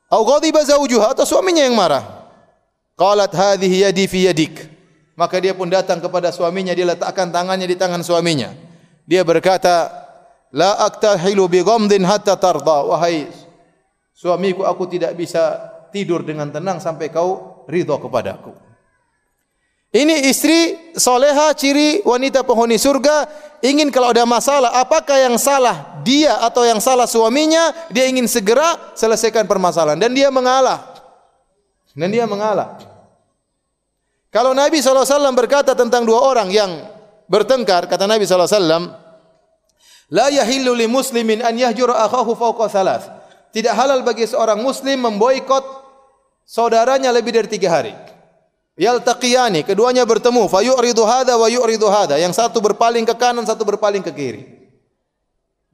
Au ghadiba zawjuha atau suaminya yang marah. Qalat hadhihi yadi fi yadik. Maka dia pun datang kepada suaminya, dia letakkan tangannya di tangan suaminya. Dia berkata, "La aktahilu bi ghamdin hatta tarda." Wahai suamiku, aku tidak bisa tidur dengan tenang sampai kau ridha kepadaku. Ini istri soleha ciri wanita penghuni surga ingin kalau ada masalah apakah yang salah dia atau yang salah suaminya dia ingin segera selesaikan permasalahan dan dia mengalah dan dia mengalah. Kalau Nabi SAW berkata tentang dua orang yang bertengkar kata Nabi SAW La yahillu li muslimin an yahjura akhahu fawqa. Tidak halal bagi seorang muslim memboikot saudaranya lebih dari tiga hari. Yaltaqiyani, keduanya bertemu, fayu'ridu hadza wa yu'ridu hadza. Yang satu berpaling ke kanan, satu berpaling ke kiri.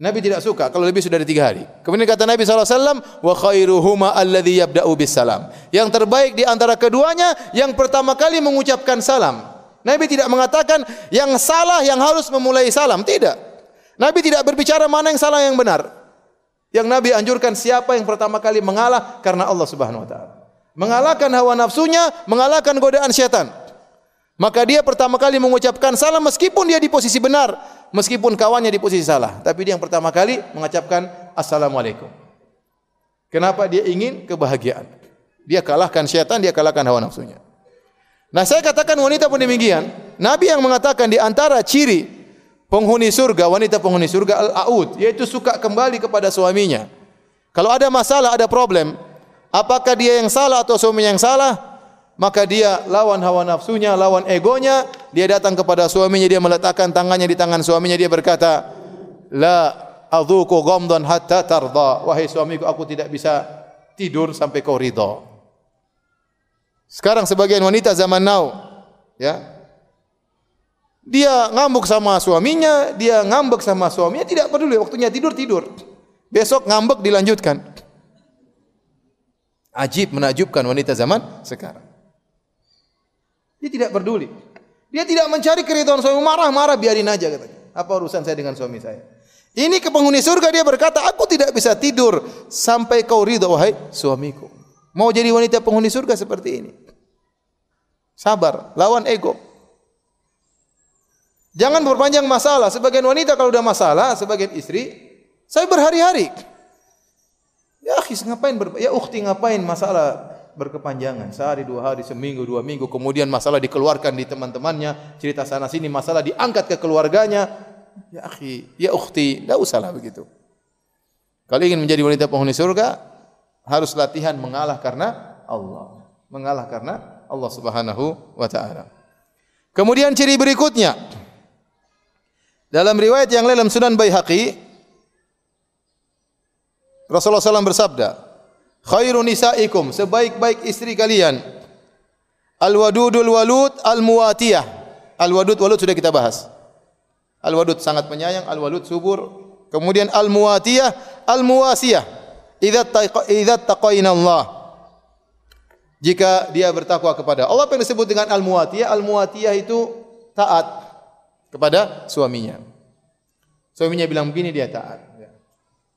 Nabi tidak suka kalau lebih sudah dari tiga hari. Kemudian kata Nabi SAW, wa khairuhuma alladhi yabda'u bis salam. Yang terbaik di antara keduanya, yang pertama kali mengucapkan salam. Nabi tidak mengatakan yang salah yang harus memulai salam. Tidak. Nabi tidak berbicara mana yang salah yang benar. Yang Nabi anjurkan siapa yang pertama kali mengalah karena Allah Subhanahu wa taala mengalahkan hawa nafsunya, mengalahkan godaan syaitan. Maka dia pertama kali mengucapkan salam meskipun dia di posisi benar. meskipun kawannya di posisi salah, tapi dia yang pertama kali mengucapkan assalamualaikum. Kenapa dia ingin kebahagiaan? Dia kalahkan syaitan, dia kalahkan hawa nafsunya. Nah, saya katakan wanita pun demikian. Nabi yang mengatakan di antara ciri penghuni surga, wanita penghuni surga al-aud, yaitu suka kembali kepada suaminya. Kalau ada masalah, ada problem, apakah dia yang salah atau suaminya yang salah? Maka dia lawan hawa nafsunya, lawan egonya, dia datang kepada suaminya, dia meletakkan tangannya di tangan suaminya, dia berkata, "La adzuqu ghamdan hatta tarda." Wahai suamiku, aku tidak bisa tidur sampai kau ridha. Sekarang sebagian wanita zaman now, ya. Dia ngambek sama suaminya, dia ngambek sama suaminya, tidak peduli waktunya tidur tidur. Besok ngambek dilanjutkan. Ajib menakjubkan wanita zaman sekarang. Dia tidak peduli. Dia tidak mencari keridhaan suami, marah-marah biarin aja katanya. Apa urusan saya dengan suami saya? Ini ke penghuni surga dia berkata, aku tidak bisa tidur sampai kau ridho wahai suamiku. Mau jadi wanita penghuni surga seperti ini. Sabar, lawan ego. Jangan berpanjang masalah. Sebagian wanita kalau udah masalah, sebagian istri, saya berhari-hari. Ya, akhis ngapain ber ya ukhti ngapain masalah berkepanjangan. Sehari dua hari seminggu dua minggu. Kemudian masalah dikeluarkan di teman-temannya. Cerita sana sini masalah diangkat ke keluarganya. Ya akhi ya ukhti tidak usahlah begitu. Kalau ingin menjadi wanita penghuni surga harus latihan mengalah karena Allah. Mengalah karena Allah Subhanahu wa taala. Kemudian ciri berikutnya. Dalam riwayat yang lain dalam Sunan Baihaqi Rasulullah SAW bersabda khairu nisaikum sebaik-baik istri kalian. Al wadudul walud al muwatiyah al wadud walud sudah kita bahas. Al wadud sangat penyayang al walud subur. Kemudian al muwatiyah al muwasiyah idza idza taqaina Allah. Jika dia bertakwa kepada Allah apa yang disebut dengan al muwatiyah al muwatiyah itu taat kepada suaminya. Suaminya bilang begini dia taat.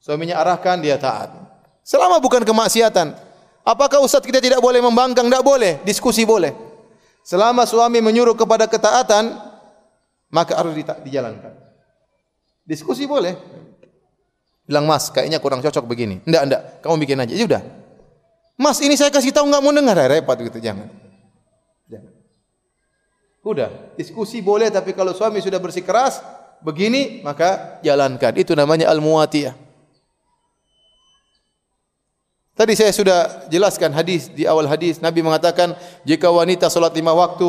Suaminya arahkan dia taat Selama bukan kemaksiatan. Apakah ustaz kita tidak boleh membangkang? Tidak boleh. Diskusi boleh. Selama suami menyuruh kepada ketaatan, maka harus dijalankan. Diskusi boleh. Bilang mas, kayaknya kurang cocok begini. Enggak, enggak. Kamu bikin aja. Ya udah. Mas, ini saya kasih tahu nggak mau dengar, ya, repot gitu. Jangan. Jangan. Udah, diskusi boleh, tapi kalau suami sudah bersikeras begini, maka jalankan. Itu namanya al-muwatiyah. Tadi saya sudah jelaskan hadis di awal hadis Nabi mengatakan jika wanita salat lima waktu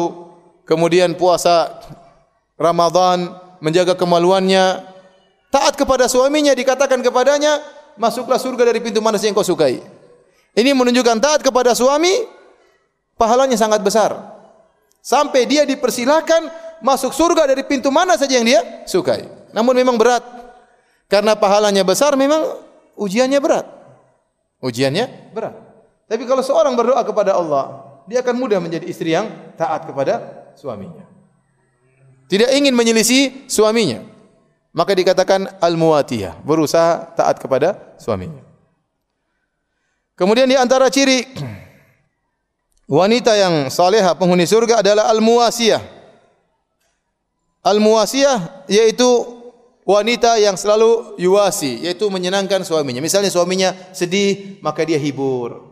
kemudian puasa Ramadan menjaga kemaluannya taat kepada suaminya dikatakan kepadanya masuklah surga dari pintu mana yang kau sukai. Ini menunjukkan taat kepada suami pahalanya sangat besar. Sampai dia dipersilahkan masuk surga dari pintu mana saja yang dia sukai. Namun memang berat. Karena pahalanya besar memang ujiannya berat. Ujiannya berat. Tapi kalau seorang berdoa kepada Allah, dia akan mudah menjadi istri yang taat kepada suaminya. Tidak ingin menyelisih suaminya. Maka dikatakan al-muwatiyah, berusaha taat kepada suaminya. Kemudian di antara ciri [CLEARS THROAT] wanita yang salehah penghuni surga adalah al-muwasiyah. Al-muwasiyah yaitu wanita yang selalu yuwasi, yaitu menyenangkan suaminya. Misalnya suaminya sedih, maka dia hibur.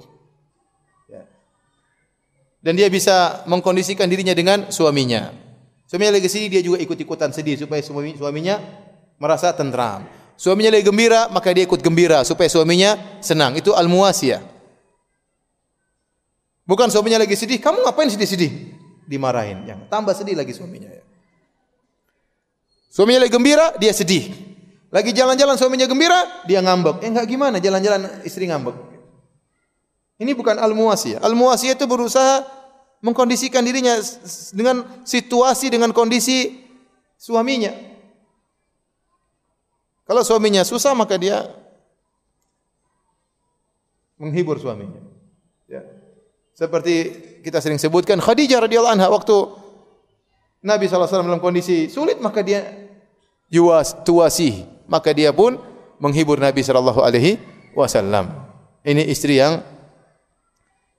Ya. Dan dia bisa mengkondisikan dirinya dengan suaminya. Suaminya lagi sedih, dia juga ikut-ikutan sedih supaya suaminya merasa tentram. Suaminya lagi gembira, maka dia ikut gembira supaya suaminya senang. Itu al-muwasiyah. Bukan suaminya lagi sedih, kamu ngapain sedih-sedih? Dimarahin. Yang tambah sedih lagi suaminya. Ya. Suaminya lagi gembira, dia sedih. Lagi jalan-jalan suaminya gembira, dia ngambek. Eh enggak gimana jalan-jalan istri ngambek. Ini bukan al-muwasiyah. Al-muwasiyah itu berusaha mengkondisikan dirinya dengan situasi dengan kondisi suaminya. Kalau suaminya susah maka dia menghibur suaminya. Ya. Seperti kita sering sebutkan Khadijah radhiyallahu anha waktu Nabi SAW dalam kondisi sulit maka dia yuwas tuwasi maka dia pun menghibur Nabi sallallahu alaihi wasallam. Ini istri yang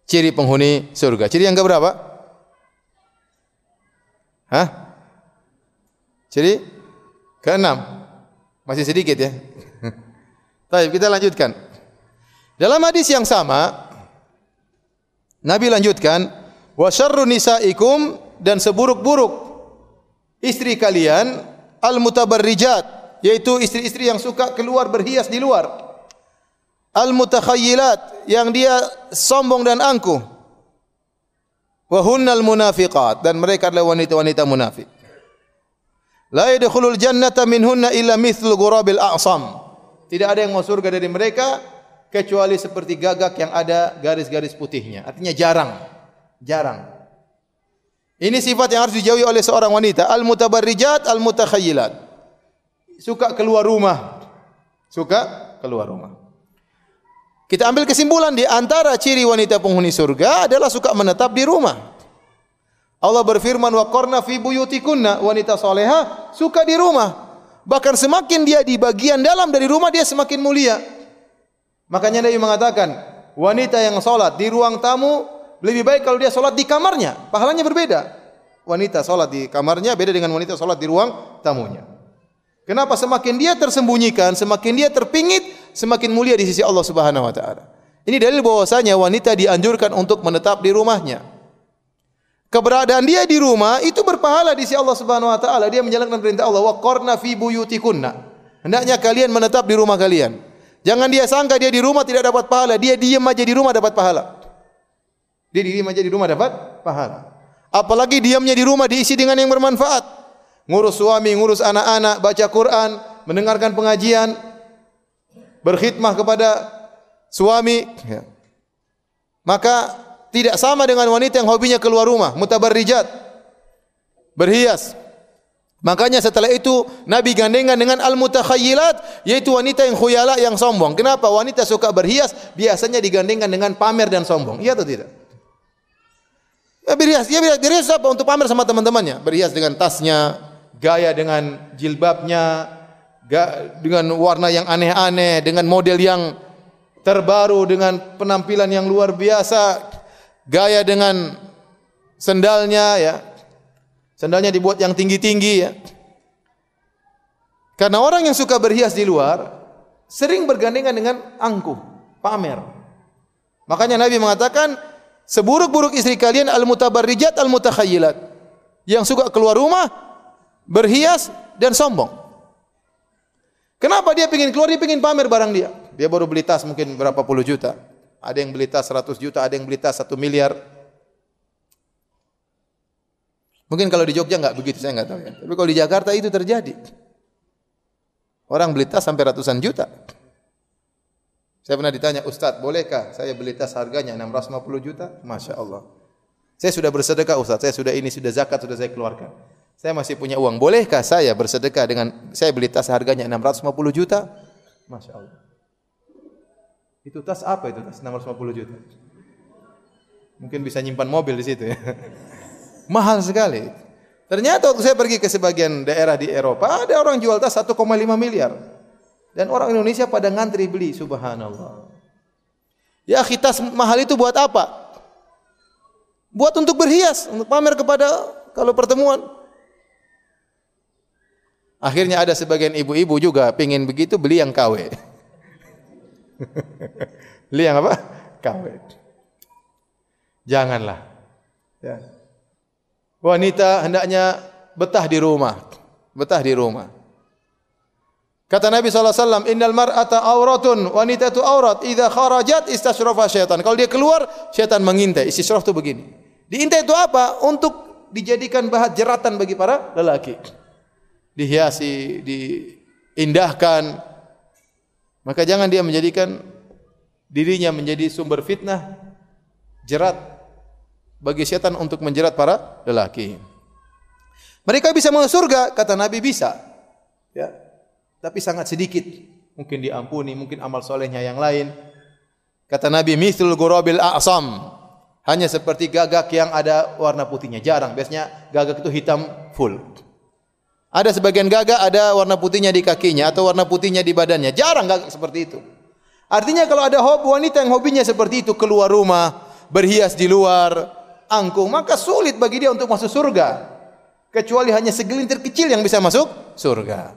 ciri penghuni surga. Ciri yang ke berapa? Hah? Ciri Keenam. Masih sedikit ya. [LAUGHS] Baik, kita lanjutkan. Dalam hadis yang sama, Nabi lanjutkan, "Wa syarru nisaikum dan seburuk-buruk istri kalian al-mutabarrijat, yaitu istri-istri yang suka keluar berhias di luar. Al-mutakhayyilat, yang dia sombong dan angkuh. Wa hunnal munafiqat dan mereka adalah wanita-wanita munafik. La yadkhulul jannata minhunna illa mithlu ghurabil a'sam. Tidak ada yang masuk surga dari mereka kecuali seperti gagak yang ada garis-garis putihnya. Artinya jarang. Jarang. Ini sifat yang harus dijauhi oleh seorang wanita. Al-mutabarrijat, al-mutakhayyilat. Suka keluar rumah. Suka keluar rumah. Kita ambil kesimpulan di antara ciri wanita penghuni surga adalah suka menetap di rumah. Allah berfirman wa qarna fi buyutikunna wanita soleha suka di rumah. Bahkan semakin dia di bagian dalam dari rumah dia semakin mulia. Makanya Nabi mengatakan wanita yang solat di ruang tamu lebih baik kalau dia solat di kamarnya. Pahalanya berbeda. Wanita solat di kamarnya beda dengan wanita solat di ruang tamunya. Kenapa semakin dia tersembunyikan, semakin dia terpingit, semakin mulia di sisi Allah Subhanahu wa taala. Ini dalil bahwasanya wanita dianjurkan untuk menetap di rumahnya. Keberadaan dia di rumah itu berpahala di sisi Allah Subhanahu wa taala. Dia menjalankan perintah Allah, "Wa qarna fi buyutikunna." Hendaknya kalian menetap di rumah kalian. Jangan dia sangka dia di rumah tidak dapat pahala, dia diam aja di rumah dapat pahala. Dia diam aja di rumah dapat pahala. Apalagi diamnya di rumah diisi dengan yang bermanfaat ngurus suami, ngurus anak-anak, baca Quran, mendengarkan pengajian, berkhidmah kepada suami, ya. maka tidak sama dengan wanita yang hobinya keluar rumah, mutabarrijat, berhias. Makanya setelah itu Nabi gandengan dengan al-mutakhayyilat yaitu wanita yang khuyala yang sombong. Kenapa? Wanita suka berhias biasanya digandengkan dengan pamer dan sombong. Iya atau tidak? Ya, berhias, ya berhias, berhias apa? Untuk pamer sama teman-temannya. Berhias dengan tasnya, gaya dengan jilbabnya, dengan warna yang aneh-aneh, dengan model yang terbaru, dengan penampilan yang luar biasa, gaya dengan sendalnya ya. Sendalnya dibuat yang tinggi-tinggi ya. Karena orang yang suka berhias di luar sering bergandengan dengan angkuh, pamer. Makanya Nabi mengatakan, seburuk-buruk istri kalian al-mutabarrijat al-mutakhayyilat. Yang suka keluar rumah berhias dan sombong. Kenapa dia ingin keluar? Dia ingin pamer barang dia. Dia baru beli tas mungkin berapa puluh juta. Ada yang beli tas 100 juta, ada yang beli tas 1 miliar. Mungkin kalau di Jogja enggak begitu, saya enggak tahu ya. Tapi kalau di Jakarta itu terjadi. Orang beli tas sampai ratusan juta. Saya pernah ditanya, Ustadz, bolehkah saya beli tas harganya 650 juta? Masya Allah. Saya sudah bersedekah Ustadz, saya sudah ini, sudah zakat, sudah saya keluarkan. Saya masih punya uang. Bolehkah saya bersedekah dengan saya beli tas harganya 650 juta? Masya Allah. Itu tas apa itu tas 650 juta? Mungkin bisa nyimpan mobil di situ ya. [LAUGHS] Mahal sekali. Ternyata waktu saya pergi ke sebagian daerah di Eropa, ada orang jual tas 1,5 miliar. Dan orang Indonesia pada ngantri beli, subhanallah. Ya tas mahal itu buat apa? Buat untuk berhias, untuk pamer kepada kalau pertemuan. Akhirnya ada sebagian ibu-ibu juga pingin begitu beli yang KW. [LAUGHS] beli yang apa? KW. Janganlah. Ya. Wanita hendaknya betah di rumah. Betah di rumah. Kata Nabi SAW, Innal mar'ata auratun, wanita itu aurat. Idza kharajat istashrafa syaitan. Kalau dia keluar, syaitan mengintai. Istishraf itu begini. Diintai itu apa? Untuk dijadikan bahan jeratan bagi para lelaki dihiasi, diindahkan, maka jangan dia menjadikan dirinya menjadi sumber fitnah, jerat bagi setan untuk menjerat para lelaki. Mereka bisa masuk surga, kata Nabi bisa. Tapi sangat sedikit. Mungkin diampuni, mungkin amal solehnya yang lain. Kata Nabi, mithl gurabil a'sam. Hanya seperti gagak yang ada warna putihnya. Jarang. Biasanya gagak itu hitam full. Ada sebagian gagak ada warna putihnya di kakinya atau warna putihnya di badannya. Jarang gagak seperti itu. Artinya kalau ada hobi wanita yang hobinya seperti itu keluar rumah, berhias di luar, angkuh, maka sulit bagi dia untuk masuk surga. Kecuali hanya segelintir kecil yang bisa masuk surga.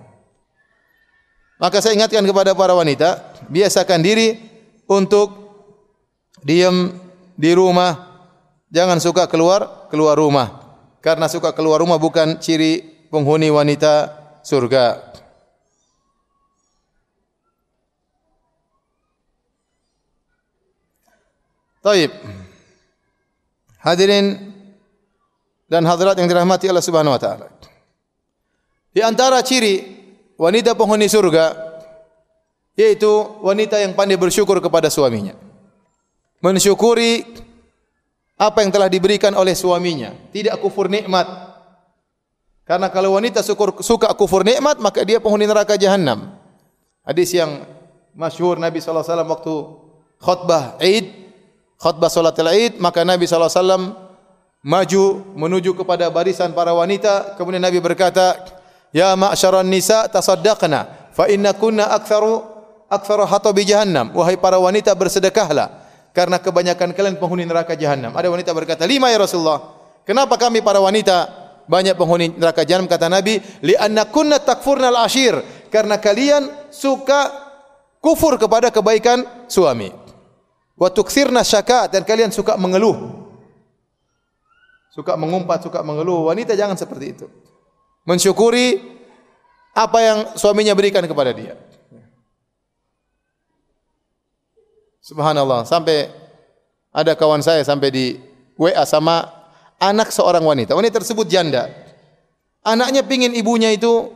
Maka saya ingatkan kepada para wanita, biasakan diri untuk diam di rumah. Jangan suka keluar keluar rumah. Karena suka keluar rumah bukan ciri penghuni wanita surga. Taib. Hadirin dan hadirat yang dirahmati Allah Subhanahu wa taala. Di antara ciri wanita penghuni surga yaitu wanita yang pandai bersyukur kepada suaminya. Mensyukuri apa yang telah diberikan oleh suaminya, tidak kufur nikmat. Karena kalau wanita syukur, suka kufur nikmat, maka dia penghuni neraka jahanam. Hadis yang masyhur Nabi wasallam waktu khutbah Id khutbah salatul Id, maka Nabi SAW maju menuju kepada barisan para wanita. Kemudian Nabi berkata, Ya ma'syaran nisa tasaddaqna, fa inna kunna aktharu aktharu hatabi jahannam. Wahai para wanita bersedekahlah, karena kebanyakan kalian penghuni neraka jahannam. Ada wanita berkata, lima ya Rasulullah. Kenapa kami para wanita banyak penghuni neraka jahannam? Kata Nabi, li anna kunna takfurnal ashir. Karena kalian suka kufur kepada kebaikan suami. Wa tukthirna syakat dan kalian suka mengeluh. Suka mengumpat, suka mengeluh. Wanita jangan seperti itu. Mensyukuri apa yang suaminya berikan kepada dia. Subhanallah, sampai ada kawan saya sampai di WA sama anak seorang wanita. Wanita tersebut janda. Anaknya pingin ibunya itu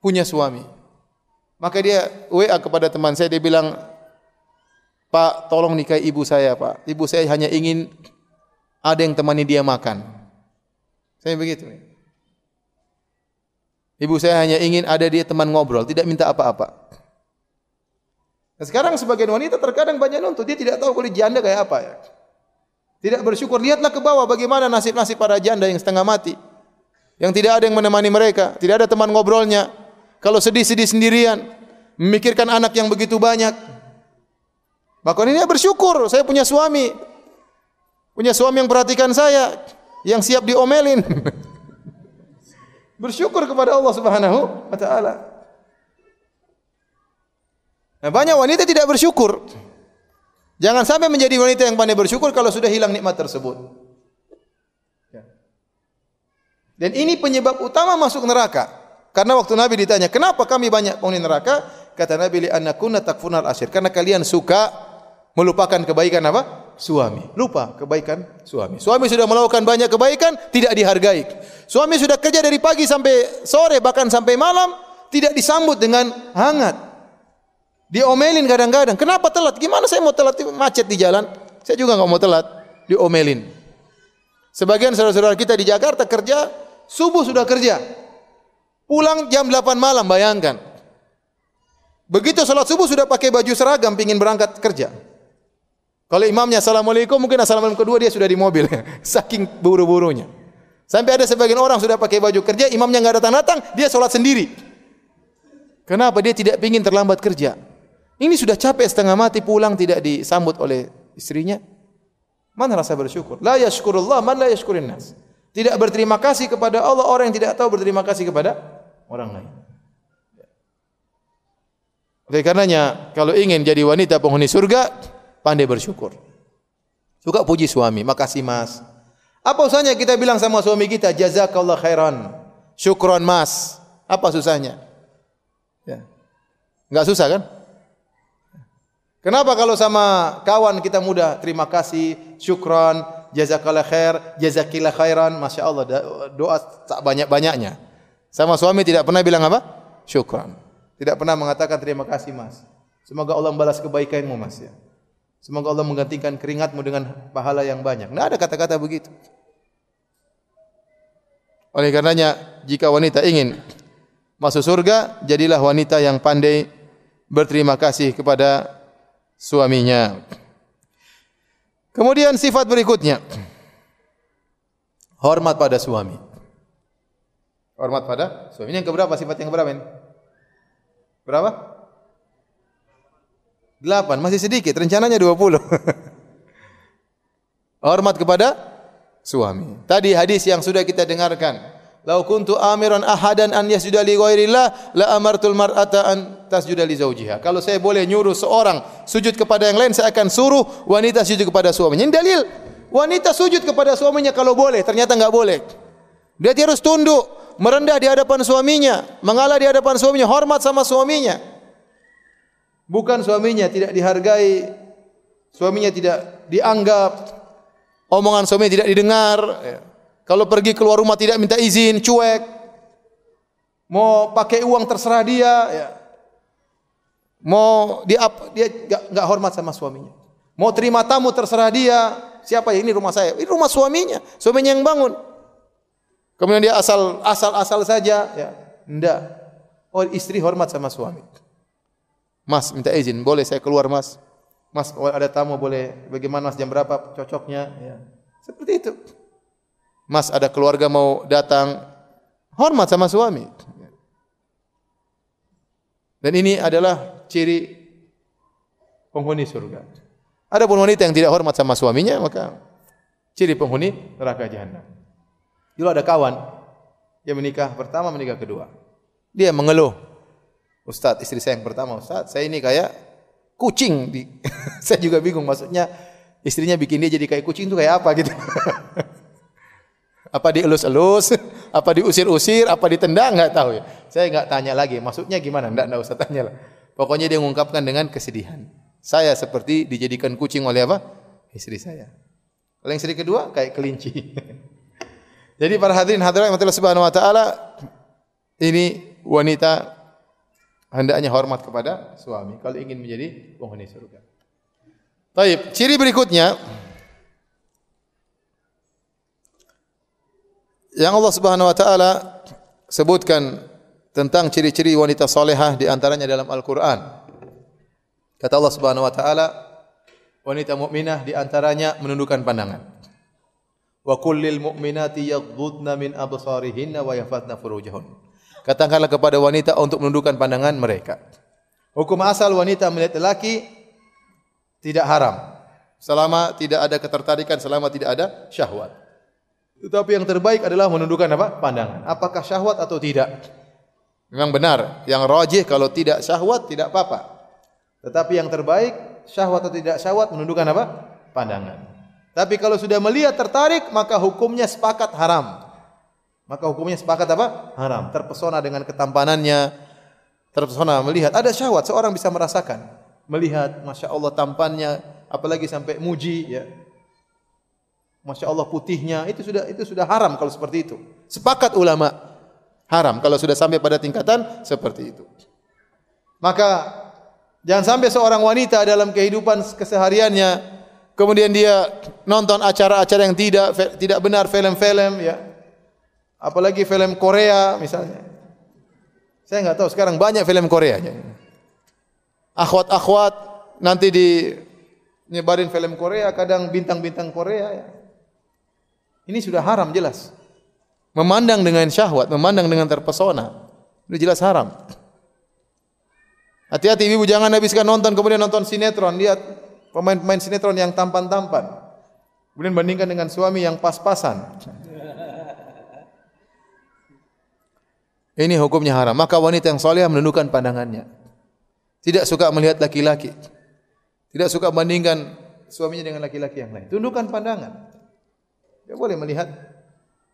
punya suami. Maka dia WA kepada teman saya, dia bilang, Pak, tolong nikahi ibu saya, Pak. Ibu saya hanya ingin ada yang temani dia makan. Saya begitu. Ibu saya hanya ingin ada dia teman ngobrol, tidak minta apa-apa. Nah, sekarang sebagian wanita terkadang banyak nuntut, dia tidak tahu kulit janda kayak apa ya. Tidak bersyukur, lihatlah ke bawah bagaimana nasib-nasib para janda yang setengah mati. Yang tidak ada yang menemani mereka, tidak ada teman ngobrolnya. Kalau sedih-sedih sendirian, memikirkan anak yang begitu banyak, Bahkan ini bersyukur, saya punya suami. Punya suami yang perhatikan saya, yang siap diomelin. [LAUGHS] bersyukur kepada Allah Subhanahu wa taala. Nah, banyak wanita tidak bersyukur. Jangan sampai menjadi wanita yang pandai bersyukur kalau sudah hilang nikmat tersebut. Ya. Dan ini penyebab utama masuk neraka. Karena waktu Nabi ditanya, "Kenapa kami banyak penghuni neraka?" Kata Nabi, "Li annakunna takfurnal asyir." Karena kalian suka melupakan kebaikan apa? Suami. Lupa kebaikan suami. Suami sudah melakukan banyak kebaikan, tidak dihargai. Suami sudah kerja dari pagi sampai sore, bahkan sampai malam, tidak disambut dengan hangat. Diomelin kadang-kadang. Kenapa telat? Gimana saya mau telat macet di jalan? Saya juga nggak mau telat. Diomelin. Sebagian saudara-saudara kita di Jakarta kerja, subuh sudah kerja. Pulang jam 8 malam, bayangkan. Begitu sholat subuh sudah pakai baju seragam, pingin berangkat kerja. Kalau imamnya assalamualaikum, mungkin assalamualaikum kedua dia sudah di mobil, [LAUGHS] saking buru-burunya. Sampai ada sebagian orang sudah pakai baju kerja, imamnya nggak datang-datang, dia sholat sendiri. Kenapa dia tidak ingin terlambat kerja? Ini sudah capek setengah mati pulang tidak disambut oleh istrinya. Mana rasa bersyukur? La yashkurullah man la yashkurin nas. Tidak berterima kasih kepada Allah orang yang tidak tahu berterima kasih kepada orang lain. Oleh karenanya kalau ingin jadi wanita penghuni surga, pandai bersyukur. Suka puji suami, makasih mas. Apa usahanya kita bilang sama suami kita, jazakallah khairan, syukron mas. Apa susahnya? Ya. Enggak susah kan? Kenapa kalau sama kawan kita mudah terima kasih, syukron, jazakallah khair, jazakillah khairan, masya Allah doa tak banyak banyaknya. Sama suami tidak pernah bilang apa? Syukron. Tidak pernah mengatakan terima kasih mas. Semoga Allah membalas kebaikanmu mas ya. Semoga Allah menggantikan keringatmu dengan pahala yang banyak. Tidak ada kata-kata begitu. Oleh karenanya, jika wanita ingin masuk surga, jadilah wanita yang pandai berterima kasih kepada suaminya. Kemudian sifat berikutnya, hormat pada suami. Hormat pada suami. Ini yang keberapa? Sifat yang keberapa ini? Berapa? Delapan, masih sedikit, rencananya dua puluh. [LAUGHS] Hormat kepada suami. Tadi hadis yang sudah kita dengarkan. Lau kuntu amiran ahadan an yasjuda li ghairillah la amartul mar'ata an tasjuda li zawjiha. Kalau saya boleh nyuruh seorang sujud kepada yang lain, saya akan suruh wanita sujud kepada suaminya. Ini dalil. Wanita sujud kepada suaminya kalau boleh, ternyata enggak boleh. Dia harus tunduk, merendah di hadapan suaminya, mengalah di hadapan suaminya, hormat sama suaminya. Bukan suaminya tidak dihargai, suaminya tidak dianggap, omongan suami tidak didengar. Ya. Kalau pergi keluar rumah tidak minta izin, cuek. Mau pakai uang terserah dia, ya. Mau dia dia gak, gak hormat sama suaminya. Mau terima tamu terserah dia. Siapa ya? Ini rumah saya. Ini rumah suaminya. Suaminya yang bangun. Kemudian dia asal asal asal saja, ya. Enggak. Oh, istri hormat sama suami. Mas, minta izin. Boleh saya keluar, Mas? Mas, ada tamu boleh. Bagaimana Mas jam berapa cocoknya? Ya. Seperti itu. Mas ada keluarga mau datang, hormat sama suami. Dan ini adalah ciri penghuni surga. Ada pun wanita yang tidak hormat sama suaminya, maka ciri penghuni neraka jahanam. Dulu ada kawan, dia menikah pertama, menikah kedua. Dia mengeluh, Ustadz, istri saya yang pertama, Ustadz, saya ini kayak kucing. Di, [LAUGHS] saya juga bingung, maksudnya istrinya bikin dia jadi kayak kucing itu kayak apa gitu. [LAUGHS] Apa dielus-elus, [LAUGHS] apa diusir-usir, apa ditendang enggak tahu ya. Saya enggak tanya lagi, maksudnya gimana? Enggak enggak usah tanya lah. Pokoknya dia mengungkapkan dengan kesedihan. Saya seperti dijadikan kucing oleh apa? Istri saya. Kalau yang istri kedua kayak kelinci. Jadi para hadirin hadirat yang Allah Subhanahu wa taala ini wanita hendaknya hormat kepada suami kalau ingin menjadi penghuni surga. Baik, ciri berikutnya yang Allah Subhanahu wa taala sebutkan tentang ciri-ciri wanita salehah di antaranya dalam Al-Qur'an. Kata Allah Subhanahu wa taala, wanita mukminah di antaranya menundukkan pandangan. Wa kullil mu'minati yaghdudna min absarihinna wa yafatna furujahun. Katakanlah kepada wanita untuk menundukkan pandangan mereka. Hukum asal wanita melihat lelaki tidak haram selama tidak ada ketertarikan, selama tidak ada syahwat. Tetapi yang terbaik adalah menundukkan apa? Pandangan. Apakah syahwat atau tidak? Memang benar. Yang rajih kalau tidak syahwat tidak apa-apa. Tetapi yang terbaik syahwat atau tidak syahwat menundukkan apa? Pandangan. Tapi kalau sudah melihat tertarik maka hukumnya sepakat haram. Maka hukumnya sepakat apa? Haram. Terpesona dengan ketampanannya, terpesona melihat ada syahwat seorang bisa merasakan melihat masya Allah tampannya apalagi sampai muji ya Masya Allah putihnya itu sudah itu sudah haram kalau seperti itu. Sepakat ulama haram kalau sudah sampai pada tingkatan seperti itu. Maka jangan sampai seorang wanita dalam kehidupan kesehariannya kemudian dia nonton acara-acara yang tidak tidak benar film-film ya. Apalagi film Korea misalnya. Saya nggak tahu sekarang banyak film Korea. Akhwat-akhwat nanti di nyebarin film Korea, kadang bintang-bintang Korea ya. Ini sudah haram jelas. Memandang dengan syahwat, memandang dengan terpesona. Itu jelas haram. Hati-hati ibu jangan habiskan nonton kemudian nonton sinetron, lihat pemain-pemain sinetron yang tampan-tampan. Kemudian bandingkan dengan suami yang pas-pasan. Ini hukumnya haram. Maka wanita yang soleh menundukkan pandangannya. Tidak suka melihat laki-laki. Tidak suka bandingkan suaminya dengan laki-laki yang lain. Tundukkan pandangan. Dia boleh melihat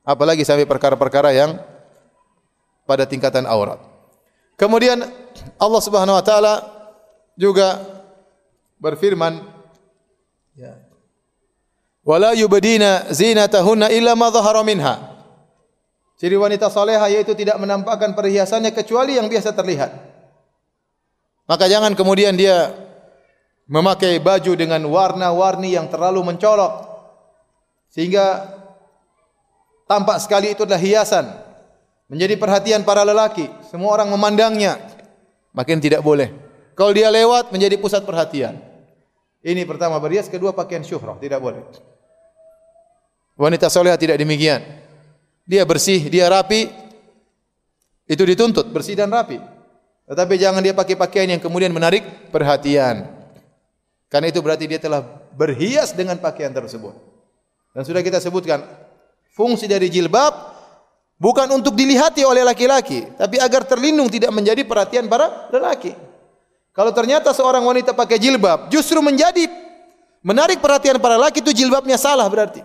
apalagi sampai perkara-perkara yang pada tingkatan aurat. Kemudian Allah Subhanahu wa taala juga berfirman ya wala yubdina zinatahunna illa ma dhahara minha. Ciri wanita saleha yaitu tidak menampakkan perhiasannya kecuali yang biasa terlihat. Maka jangan kemudian dia memakai baju dengan warna-warni yang terlalu mencolok sehingga tampak sekali itu adalah hiasan. Menjadi perhatian para lelaki. Semua orang memandangnya. Makin tidak boleh. Kalau dia lewat menjadi pusat perhatian. Ini pertama berhias, kedua pakaian syuhrah, tidak boleh. Wanita soleh tidak demikian. Dia bersih, dia rapi, itu dituntut bersih dan rapi. Tetapi jangan dia pakai pakaian yang kemudian menarik perhatian. Karena itu berarti dia telah berhias dengan pakaian tersebut. Dan sudah kita sebutkan fungsi dari jilbab Bukan untuk dilihati oleh laki-laki, tapi agar terlindung tidak menjadi perhatian para lelaki. Kalau ternyata seorang wanita pakai jilbab justru menjadi menarik perhatian para lelaki itu jilbabnya salah berarti.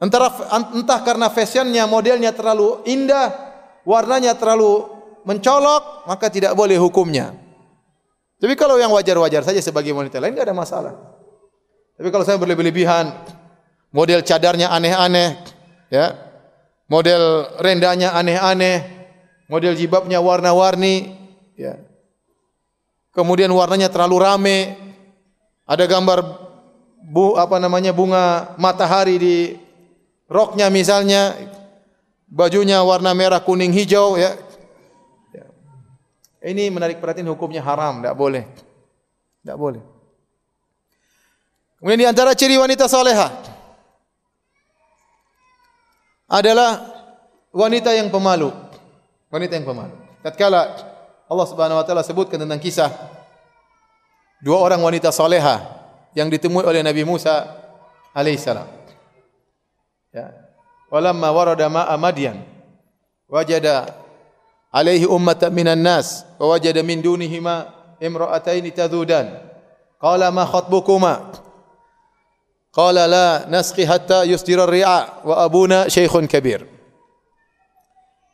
Entah, entah karena fashionnya, modelnya terlalu indah, warnanya terlalu mencolok, maka tidak boleh hukumnya. Tapi kalau yang wajar-wajar saja sebagai wanita lain tidak ada masalah. Tapi kalau saya berlebih-lebihan, model cadarnya aneh-aneh, ya, model rendanya aneh-aneh, model jibabnya warna-warni, ya. Kemudian warnanya terlalu rame, ada gambar bu apa namanya bunga matahari di roknya misalnya, bajunya warna merah, kuning, hijau, ya. ya. Ini menarik perhatian hukumnya haram, tidak boleh. Tidak boleh. Kemudian di antara ciri wanita soleha adalah wanita yang pemalu. Wanita yang pemalu. Tatkala Allah Subhanahu wa taala sebutkan tentang kisah dua orang wanita soleha yang ditemui oleh Nabi Musa alaihissalam. Ya. Walamma warada ma'a Madyan wajada alaihi ummatan minan nas wa wajada min dunihima imra'ataini tadhudan. Qala ma khatbukuma? Qala la nasqi hatta yusdira ri'a wa abuna syaikhun kabir.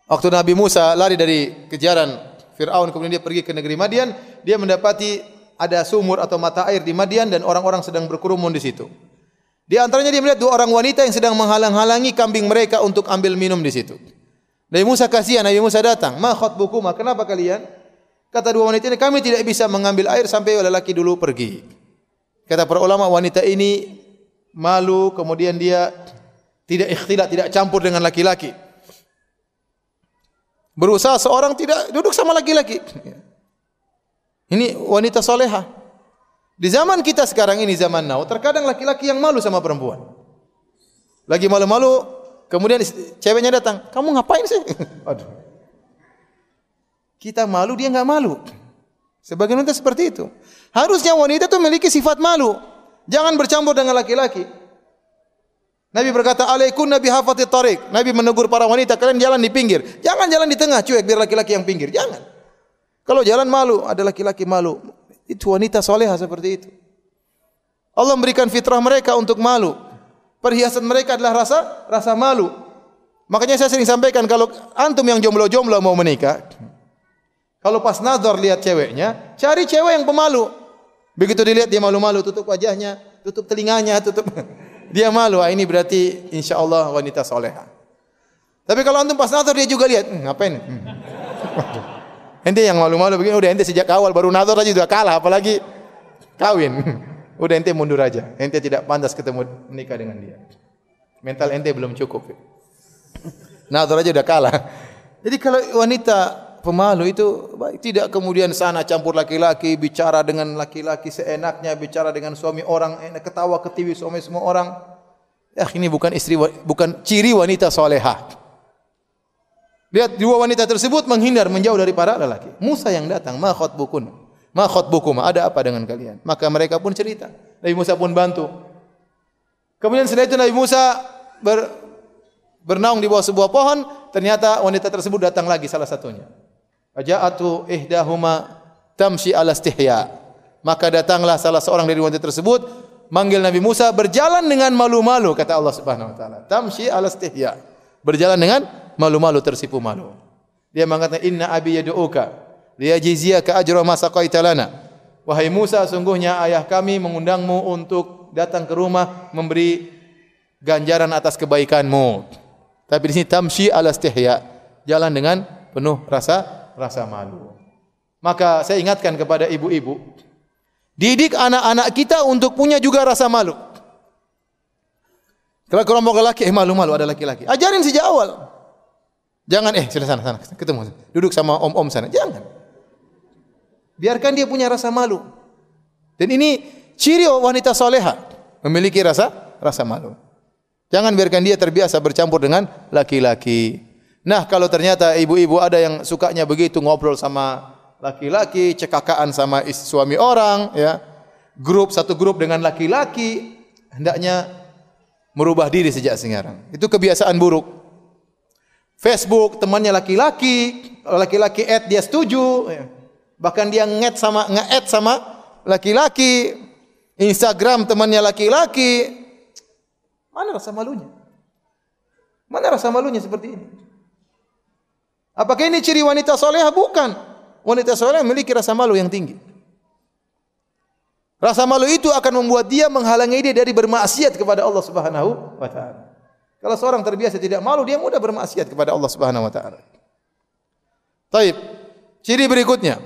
Waktu Nabi Musa lari dari kejaran Fir'aun kemudian dia pergi ke negeri Madian, dia mendapati ada sumur atau mata air di Madian dan orang-orang sedang berkerumun di situ. Di antaranya dia melihat dua orang wanita yang sedang menghalang-halangi kambing mereka untuk ambil minum di situ. Nabi Musa kasihan, Nabi Musa datang. Ma khatbukuma? Kenapa kalian? Kata dua wanita ini, kami tidak bisa mengambil air sampai lelaki dulu pergi. Kata para ulama, wanita ini malu, kemudian dia tidak ikhtilat, tidak campur dengan laki-laki. Berusaha seorang tidak duduk sama laki-laki. Ini wanita soleha. Di zaman kita sekarang ini zaman now, terkadang laki-laki yang malu sama perempuan. Lagi malu-malu, kemudian ceweknya datang, kamu ngapain sih? [LAUGHS] Aduh. Kita malu, dia nggak malu. Sebagian wanita seperti itu. Harusnya wanita itu memiliki sifat malu. Jangan bercampur dengan laki-laki. Nabi berkata, "Alaikum nabi hafati tarik." Nabi menegur para wanita, kalian jalan di pinggir. Jangan jalan di tengah, cuek biar laki-laki yang pinggir. Jangan. Kalau jalan malu, ada laki-laki malu. Itu wanita soleha seperti itu. Allah memberikan fitrah mereka untuk malu. Perhiasan mereka adalah rasa rasa malu. Makanya saya sering sampaikan kalau antum yang jomblo-jomblo mau menikah, kalau pas nazar lihat ceweknya, cari cewek yang pemalu. Begitu dilihat dia malu-malu, tutup wajahnya, tutup telinganya, tutup [LAUGHS] dia malu. Ah, ini berarti insya Allah wanita soleha. Tapi kalau antum pas nazar dia juga lihat, hm, ngapain? Hmm. Ente yang malu-malu begini, udah ente sejak awal baru nazar aja udah kalah, apalagi kawin. [LAUGHS] udah ente mundur aja. Ente tidak pantas ketemu menikah dengan dia. Mental ente belum cukup. nazar aja udah kalah. [LAUGHS] Jadi kalau wanita pemalu itu tidak kemudian sana campur laki-laki, bicara dengan laki-laki seenaknya, bicara dengan suami orang, enak ketawa ketiwi suami semua orang. Ya, ini bukan istri bukan ciri wanita soleha. Lihat dua wanita tersebut menghindar menjauh dari para lelaki. Musa yang datang, ma khotbukun. Ma khotbukum, ada apa dengan kalian? Maka mereka pun cerita. Nabi Musa pun bantu. Kemudian setelah itu Nabi Musa ber, bernaung di bawah sebuah pohon, ternyata wanita tersebut datang lagi salah satunya. Faja'atu ihdahuma tamshi ala istihya. Maka datanglah salah seorang dari wanita tersebut manggil Nabi Musa berjalan dengan malu-malu kata Allah Subhanahu wa taala. Tamshi ala istihya. Berjalan dengan malu-malu tersipu malu. Dia mengatakan inna abi yad'uka liyajziyaka ajra ma saqaita lana. Wahai Musa, sungguhnya ayah kami mengundangmu untuk datang ke rumah memberi ganjaran atas kebaikanmu. Tapi di sini tamshi ala istihya. Jalan dengan penuh rasa rasa malu. Maka saya ingatkan kepada ibu-ibu, didik anak-anak kita untuk punya juga rasa malu. Kalau kelompok laki, eh malu-malu ada laki-laki. Ajarin sejak awal. Jangan eh sana sana sana ketemu duduk sama om-om sana. Jangan. Biarkan dia punya rasa malu. Dan ini ciri wanita soleha memiliki rasa rasa malu. Jangan biarkan dia terbiasa bercampur dengan laki-laki. Nah, kalau ternyata ibu-ibu ada yang sukanya begitu ngobrol sama laki-laki, cekakaan sama suami orang, ya. Grup satu grup dengan laki-laki, hendaknya merubah diri sejak sekarang. Itu kebiasaan buruk. Facebook temannya laki-laki, laki-laki add dia setuju, ya. bahkan dia nge sama nge-add sama laki-laki, Instagram temannya laki-laki. Mana rasa malunya? Mana rasa malunya seperti ini? Apakah ini ciri wanita soleha? Bukan. Wanita soleha memiliki rasa malu yang tinggi. Rasa malu itu akan membuat dia menghalangi dia dari bermaksiat kepada Allah Subhanahu wa taala. Kalau seorang terbiasa tidak malu, dia mudah bermaksiat kepada Allah Subhanahu wa taala. Taib. Ciri berikutnya.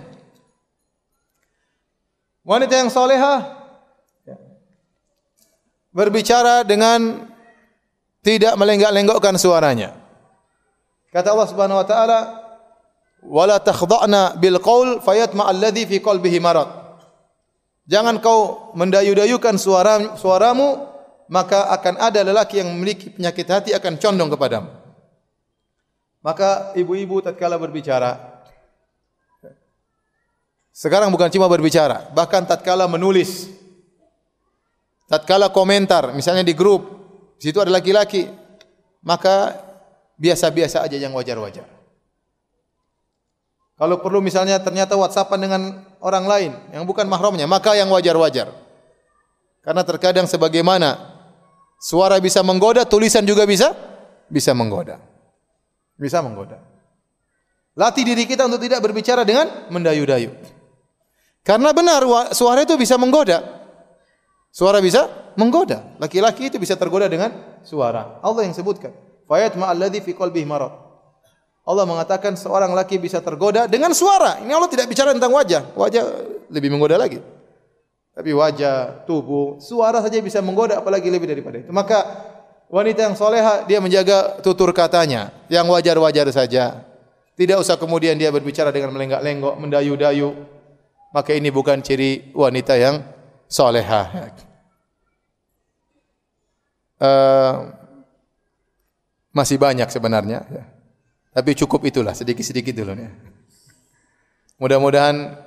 Wanita yang soleha ya, berbicara dengan tidak melenggak-lenggokkan suaranya. Kata Allah Subhanahu wa taala, "Wala takhdha'na bil qaul fayatma alladhi fi qalbihi marad." Jangan kau mendayu-dayukan suara suaramu, maka akan ada lelaki yang memiliki penyakit hati akan condong kepadamu. Maka ibu-ibu tatkala berbicara sekarang bukan cuma berbicara, bahkan tatkala menulis, tatkala komentar, misalnya di grup, situ ada laki-laki, maka biasa-biasa aja yang wajar-wajar. Kalau perlu misalnya ternyata WhatsAppan dengan orang lain yang bukan mahramnya, maka yang wajar-wajar. Karena terkadang sebagaimana suara bisa menggoda, tulisan juga bisa bisa menggoda. Bisa menggoda. Latih diri kita untuk tidak berbicara dengan mendayu-dayu. Karena benar suara itu bisa menggoda. Suara bisa menggoda. Laki-laki itu bisa tergoda dengan suara. Allah yang sebutkan. Fayat ma'alladhi fi qalbihi marad. Allah mengatakan seorang laki bisa tergoda dengan suara. Ini Allah tidak bicara tentang wajah. Wajah lebih menggoda lagi. Tapi wajah, tubuh, suara saja bisa menggoda apalagi lebih daripada itu. Maka wanita yang soleha dia menjaga tutur katanya yang wajar-wajar saja. Tidak usah kemudian dia berbicara dengan melenggak-lenggok, mendayu-dayu. Maka ini bukan ciri wanita yang soleha. Uh, masih banyak sebenarnya. Ya. Tapi cukup itulah, sedikit-sedikit dulu. Ya. Mudah-mudahan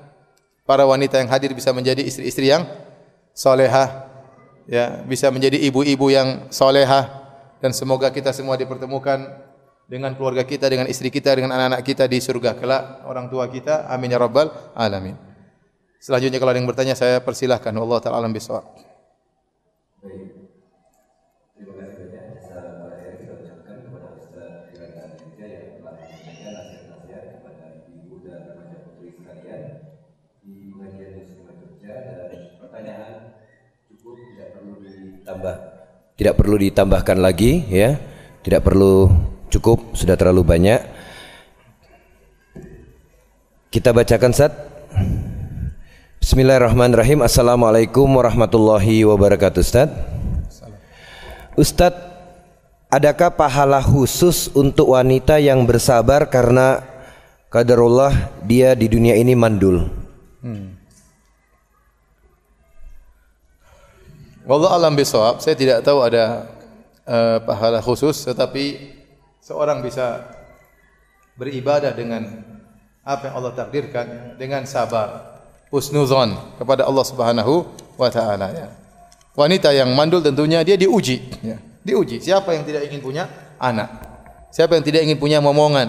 para wanita yang hadir bisa menjadi istri-istri yang soleha, ya, bisa menjadi ibu-ibu yang soleha, dan semoga kita semua dipertemukan dengan keluarga kita, dengan istri kita, dengan anak-anak kita di surga kelak, orang tua kita. Amin ya rabbal alamin. Selanjutnya kalau ada yang bertanya saya persilahkan. Allah taala alam bisawab. Tambah tidak perlu ditambahkan lagi ya. Tidak perlu cukup sudah terlalu banyak. Kita bacakan saat Bismillahirrahmanirrahim. Assalamualaikum warahmatullahi wabarakatuh Ustaz. Ustaz Adakah pahala khusus untuk wanita yang bersabar karena Kadarullah dia di dunia ini mandul? Hmm. Wallah alam bisawab, saya tidak tahu ada uh, pahala khusus tetapi seorang bisa beribadah dengan apa yang Allah takdirkan dengan sabar, husnuzon kepada Allah Subhanahu wa taala ya. Wanita yang mandul tentunya dia diuji ya. Diuji. Siapa yang tidak ingin punya anak? Siapa yang tidak ingin punya momongan?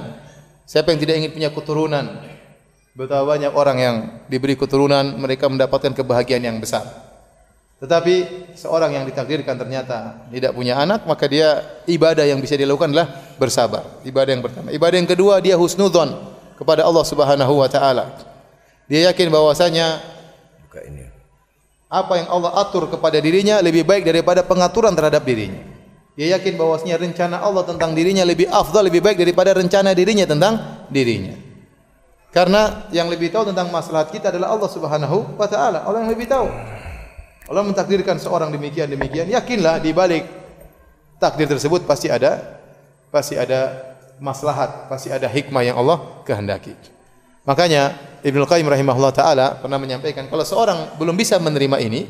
Siapa yang tidak ingin punya keturunan? Betapa banyak orang yang diberi keturunan mereka mendapatkan kebahagiaan yang besar. Tetapi seorang yang ditakdirkan ternyata tidak punya anak, maka dia ibadah yang bisa dilakukan adalah bersabar. Ibadah yang pertama. Ibadah yang kedua dia husnudzon kepada Allah Subhanahu wa taala. Dia yakin bahwasanya apa yang Allah atur kepada dirinya lebih baik daripada pengaturan terhadap dirinya. Dia yakin bahwasanya rencana Allah tentang dirinya lebih afdal, lebih baik daripada rencana dirinya tentang dirinya. Karena yang lebih tahu tentang masalah kita adalah Allah Subhanahu wa taala. Allah yang lebih tahu. Allah mentakdirkan seorang demikian demikian, yakinlah di balik takdir tersebut pasti ada pasti ada maslahat, pasti ada hikmah yang Allah kehendaki. Makanya Ibnu Qayyim rahimahullah taala pernah menyampaikan kalau seorang belum bisa menerima ini,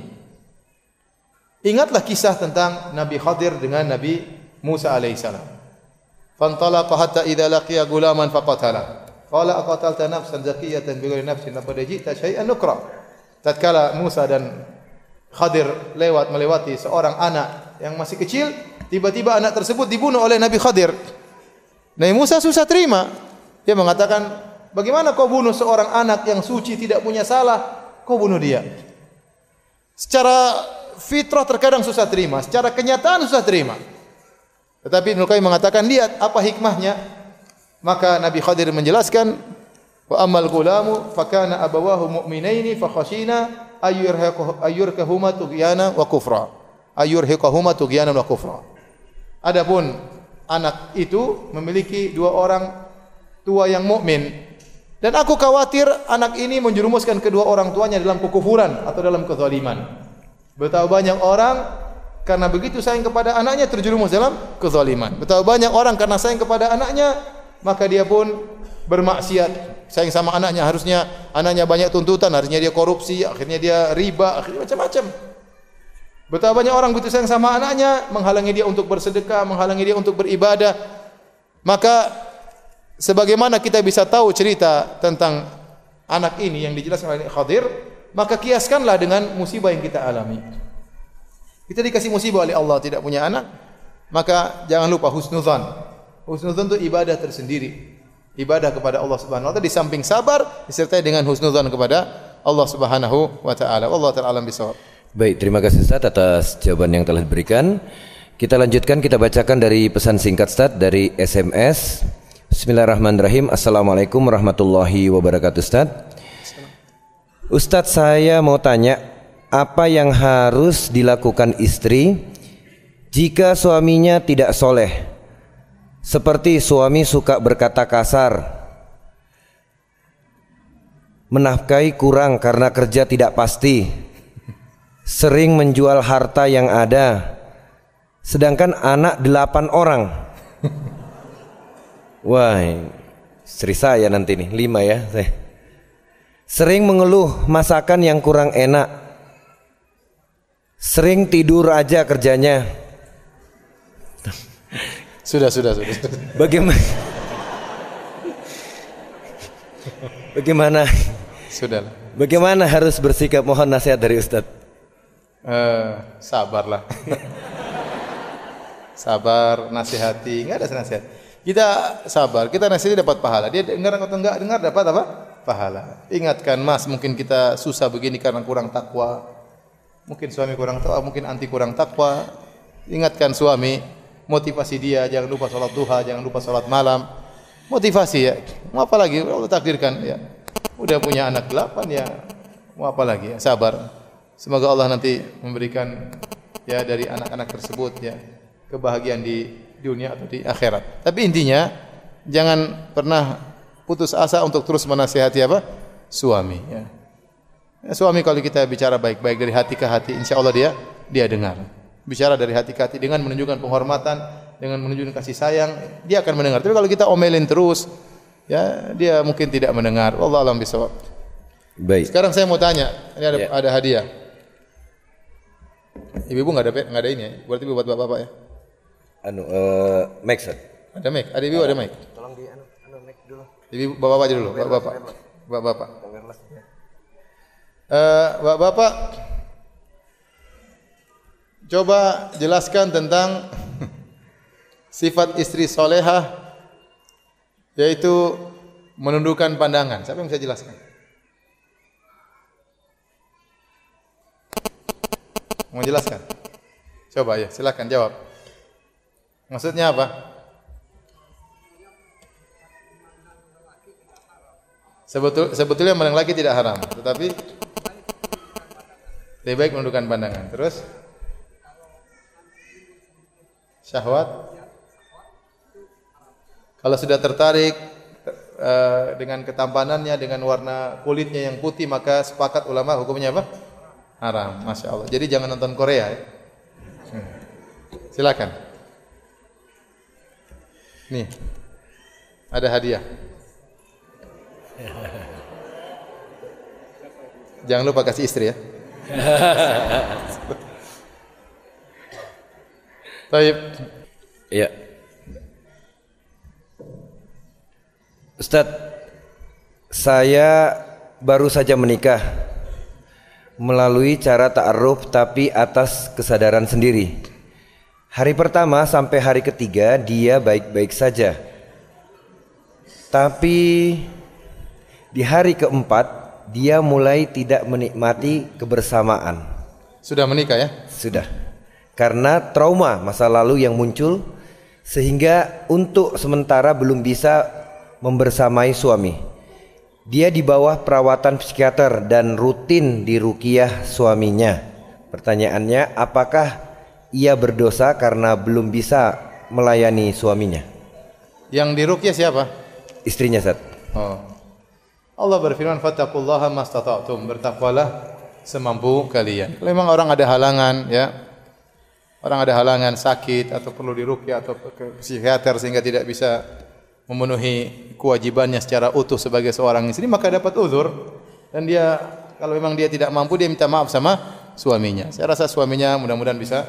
ingatlah kisah tentang Nabi Khadir dengan Nabi Musa alaihissalam. Fantalaqa hatta idza laqiya gulaman faqatala. Qala aqatalta nafsan zakiyatan bighairi nafsin laqad ji'ta syai'an nukra. Tatkala Musa dan Khadir lewat melewati seorang anak yang masih kecil, tiba-tiba anak tersebut dibunuh oleh Nabi Khadir. Nabi Musa susah terima. Dia mengatakan, bagaimana kau bunuh seorang anak yang suci tidak punya salah, kau bunuh dia. Secara fitrah terkadang susah terima, secara kenyataan susah terima. Tetapi Ibnu Qayyim mengatakan, lihat apa hikmahnya. Maka Nabi Khadir menjelaskan, wa amal gulamu fakana abawahu mu'minaini fakhashina ayyurkahuma tughyana wa kufra. Ayyurhiqahuma tughyanan wa kufra. Adapun anak itu memiliki dua orang tua yang mukmin dan aku khawatir anak ini menjerumuskan kedua orang tuanya dalam kekufuran atau dalam kezaliman. Betapa banyak orang karena begitu sayang kepada anaknya terjerumus dalam kezaliman. Betapa banyak orang karena sayang kepada anaknya maka dia pun bermaksiat. Sayang sama anaknya harusnya anaknya banyak tuntutan, harusnya dia korupsi, akhirnya dia riba, akhirnya macam-macam. Betapa banyak orang begitu sayang sama anaknya, menghalangi dia untuk bersedekah, menghalangi dia untuk beribadah. Maka sebagaimana kita bisa tahu cerita tentang anak ini yang dijelaskan oleh Khadir, maka kiaskanlah dengan musibah yang kita alami. Kita dikasih musibah oleh Allah tidak punya anak, maka jangan lupa husnuzan. Husnuzan itu ibadah tersendiri. Ibadah kepada Allah Subhanahu wa taala di samping sabar disertai dengan husnuzan kepada Allah Subhanahu wa taala. Allah taala alam bisawab. Baik, terima kasih Ustaz atas jawaban yang telah diberikan. Kita lanjutkan, kita bacakan dari pesan singkat Ustaz dari SMS. Bismillahirrahmanirrahim. Assalamualaikum warahmatullahi wabarakatuh Ustaz. Ustaz saya mau tanya, apa yang harus dilakukan istri jika suaminya tidak soleh? Seperti suami suka berkata kasar, menafkahi kurang karena kerja tidak pasti, sering menjual harta yang ada. Sedangkan anak delapan orang. Wah istri saya nanti nih lima ya saya. Sering mengeluh masakan yang kurang enak. Sering tidur aja kerjanya sudah sudah sudah bagaimana bagaimana sudah bagaimana harus bersikap mohon nasihat dari Ustadz Uh, sabarlah. sabar, nasihati, enggak ada nasihat. Kita sabar, kita nasihati dapat pahala. Dia dengar atau enggak dengar dapat apa? Pahala. Ingatkan Mas, mungkin kita susah begini karena kurang takwa. Mungkin suami kurang takwa, mungkin anti kurang takwa. Ingatkan suami, motivasi dia jangan lupa sholat duha, jangan lupa sholat malam. Motivasi ya. Mau apa lagi? Allah takdirkan ya. Udah punya anak delapan ya. Mau apa lagi ya? Sabar. Semoga Allah nanti memberikan ya dari anak-anak tersebut ya kebahagiaan di dunia atau di akhirat. Tapi intinya jangan pernah putus asa untuk terus menasihati apa? suami ya. ya suami kalau kita bicara baik-baik dari hati ke hati, insya Allah dia dia dengar. Bicara dari hati ke hati dengan menunjukkan penghormatan, dengan menunjukkan kasih sayang, dia akan mendengar. Tapi kalau kita omelin terus, ya dia mungkin tidak mendengar. Allah alam bisawab. Baik. Sekarang saya mau tanya, ini ada, ya. ada hadiah. Ibu-ibu nggak ada nggak ada ini ya? Berarti buat bapak-bapak ya? Anu, uh, mic sir. Ada mic. Ada ibu ada mic. Tolong di anu, anu mic dulu. Ibu bapak-bapak aja dulu, bapak-bapak. Bapak-bapak. Uh, bapak-bapak coba jelaskan tentang sifat istri solehah yaitu menundukkan pandangan. Siapa yang bisa jelaskan? Mau jelaskan? Coba ya, silakan jawab. Maksudnya apa? Sebetul, sebetulnya memandang lagi tidak haram, tetapi lebih baik menundukkan pandangan. Terus syahwat kalau sudah tertarik uh, dengan ketampanannya, dengan warna kulitnya yang putih, maka sepakat ulama hukumnya apa? Haram, masya Allah. Jadi jangan nonton Korea ya. Silakan. Nih, ada hadiah. Jangan lupa kasih istri ya. [LAUGHS] Baik. Iya. Ustadz, saya baru saja menikah melalui cara ta'aruf tapi atas kesadaran sendiri. Hari pertama sampai hari ketiga dia baik-baik saja. Tapi di hari keempat dia mulai tidak menikmati kebersamaan. Sudah menikah ya? Sudah. Karena trauma masa lalu yang muncul sehingga untuk sementara belum bisa membersamai suami. Dia di bawah perawatan psikiater dan rutin di rukiah suaminya. Pertanyaannya, apakah ia berdosa karena belum bisa melayani suaminya? Yang di rukiah siapa? Istrinya, Sat. Oh. Allah berfirman, "Fattaqullaha mastata'tum." Bertakwalah semampu kalian. Memang orang ada halangan, ya, orang ada halangan sakit atau perlu dirukyah atau ke psikiater sehingga tidak bisa memenuhi kewajibannya secara utuh sebagai seorang istri maka dapat uzur dan dia kalau memang dia tidak mampu dia minta maaf sama suaminya. Saya rasa suaminya mudah-mudahan bisa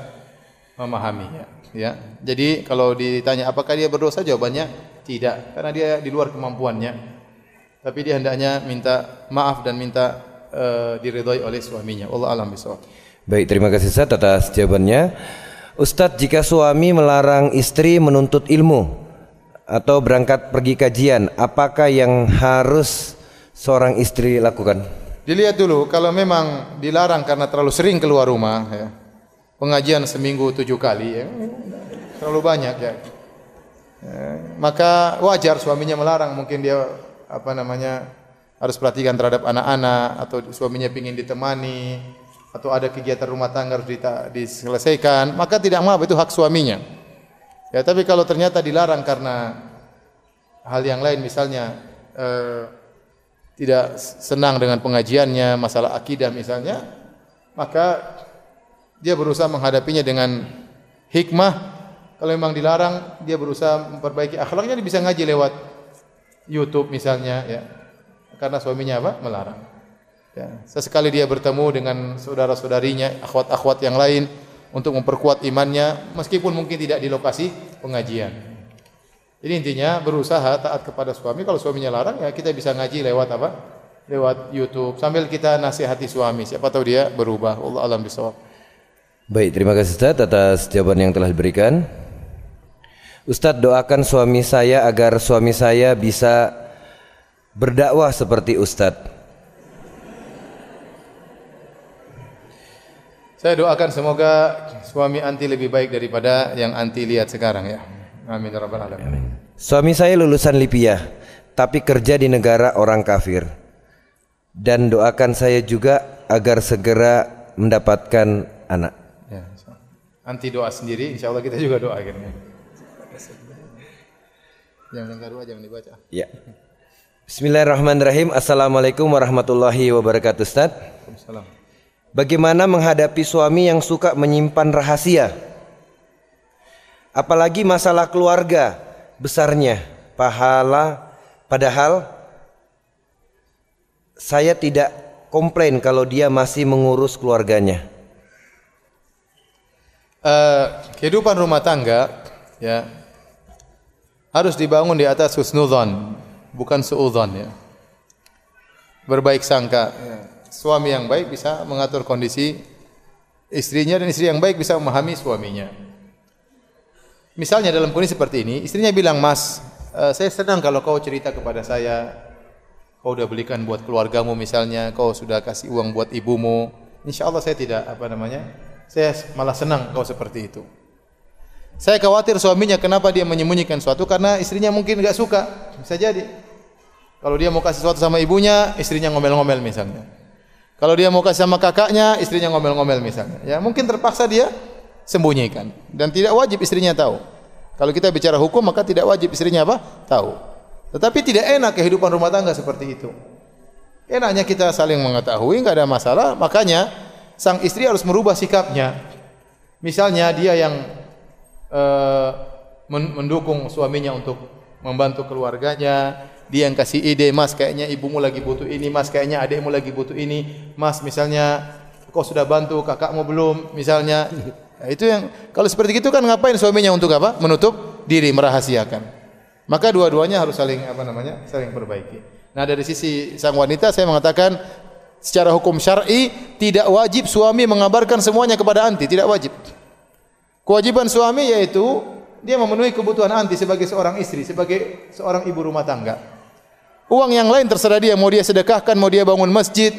memahaminya ya. Jadi kalau ditanya apakah dia berdosa jawabannya tidak karena dia di luar kemampuannya. Tapi dia hendaknya minta maaf dan minta uh, diridhoi oleh suaminya. Allah alam bisawab. Baik, terima kasih Ustaz atas jawabannya. Ustadz, jika suami melarang istri menuntut ilmu, atau berangkat pergi kajian, apakah yang harus seorang istri lakukan? Dilihat dulu, kalau memang dilarang karena terlalu sering keluar rumah, ya, pengajian seminggu tujuh kali, ya, terlalu banyak ya. ya, maka wajar suaminya melarang, mungkin dia apa namanya harus perhatikan terhadap anak-anak atau suaminya ingin ditemani atau ada kegiatan rumah tangga harus diselesaikan, maka tidak maaf itu hak suaminya. Ya, tapi kalau ternyata dilarang karena hal yang lain misalnya eh, tidak senang dengan pengajiannya, masalah akidah misalnya, maka dia berusaha menghadapinya dengan hikmah. Kalau memang dilarang, dia berusaha memperbaiki akhlaknya, dia bisa ngaji lewat YouTube misalnya, ya. Karena suaminya apa? Melarang. Ya. Sesekali dia bertemu dengan saudara-saudarinya, akhwat-akhwat yang lain, untuk memperkuat imannya meskipun mungkin tidak di lokasi pengajian. Jadi intinya berusaha taat kepada suami. Kalau suaminya larang ya kita bisa ngaji lewat apa? Lewat YouTube sambil kita nasihati suami. Siapa tahu dia berubah. Allah alam bisawab. Baik, terima kasih Ustaz atas jawaban yang telah diberikan. Ustadz doakan suami saya agar suami saya bisa berdakwah seperti Ustadz. Saya doakan semoga suami anti lebih baik daripada yang anti lihat sekarang ya. Amin ya rabbal alamin. Suami saya lulusan Libya tapi kerja di negara orang kafir. Dan doakan saya juga agar segera mendapatkan anak. Ya, anti doa sendiri, insya Allah kita juga doa akhirnya. Jangan kedua jangan dibaca. Ya. Bismillahirrahmanirrahim. Assalamualaikum warahmatullahi wabarakatuh, Ustaz. Waalaikumsalam. Bagaimana menghadapi suami yang suka menyimpan rahasia? Apalagi masalah keluarga besarnya, pahala padahal saya tidak komplain kalau dia masih mengurus keluarganya. Uh, kehidupan rumah tangga ya harus dibangun di atas husnudzon, bukan suudzon ya. Berbaik sangka. Ya suami yang baik bisa mengatur kondisi istrinya dan istri yang baik bisa memahami suaminya. Misalnya dalam kondisi seperti ini, istrinya bilang, "Mas, uh, saya senang kalau kau cerita kepada saya, kau sudah belikan buat keluargamu misalnya, kau sudah kasih uang buat ibumu. Insya Allah saya tidak apa namanya, saya malah senang kau seperti itu." Saya khawatir suaminya kenapa dia menyembunyikan sesuatu karena istrinya mungkin nggak suka, bisa jadi. Kalau dia mau kasih sesuatu sama ibunya, istrinya ngomel-ngomel misalnya. Kalau dia mau kasih sama kakaknya, istrinya ngomel-ngomel misalnya. Ya, mungkin terpaksa dia sembunyikan dan tidak wajib istrinya tahu. Kalau kita bicara hukum maka tidak wajib istrinya apa? Tahu. Tetapi tidak enak kehidupan rumah tangga seperti itu. Enaknya kita saling mengetahui, enggak ada masalah. Makanya sang istri harus merubah sikapnya. Misalnya dia yang uh, mendukung suaminya untuk membantu keluarganya, dia yang kasih ide, Mas kayaknya ibumu lagi butuh ini, Mas kayaknya adikmu lagi butuh ini, Mas misalnya kau sudah bantu kakakmu belum, misalnya. [LAUGHS] Nah, itu yang kalau seperti itu kan ngapain suaminya untuk apa? Menutup diri, merahasiakan. Maka dua-duanya harus saling apa namanya? saling perbaiki. Nah, dari sisi sang wanita saya mengatakan secara hukum syar'i tidak wajib suami mengabarkan semuanya kepada anti, tidak wajib. Kewajiban suami yaitu dia memenuhi kebutuhan anti sebagai seorang istri, sebagai seorang ibu rumah tangga. Uang yang lain terserah dia, mau dia sedekahkan, mau dia bangun masjid,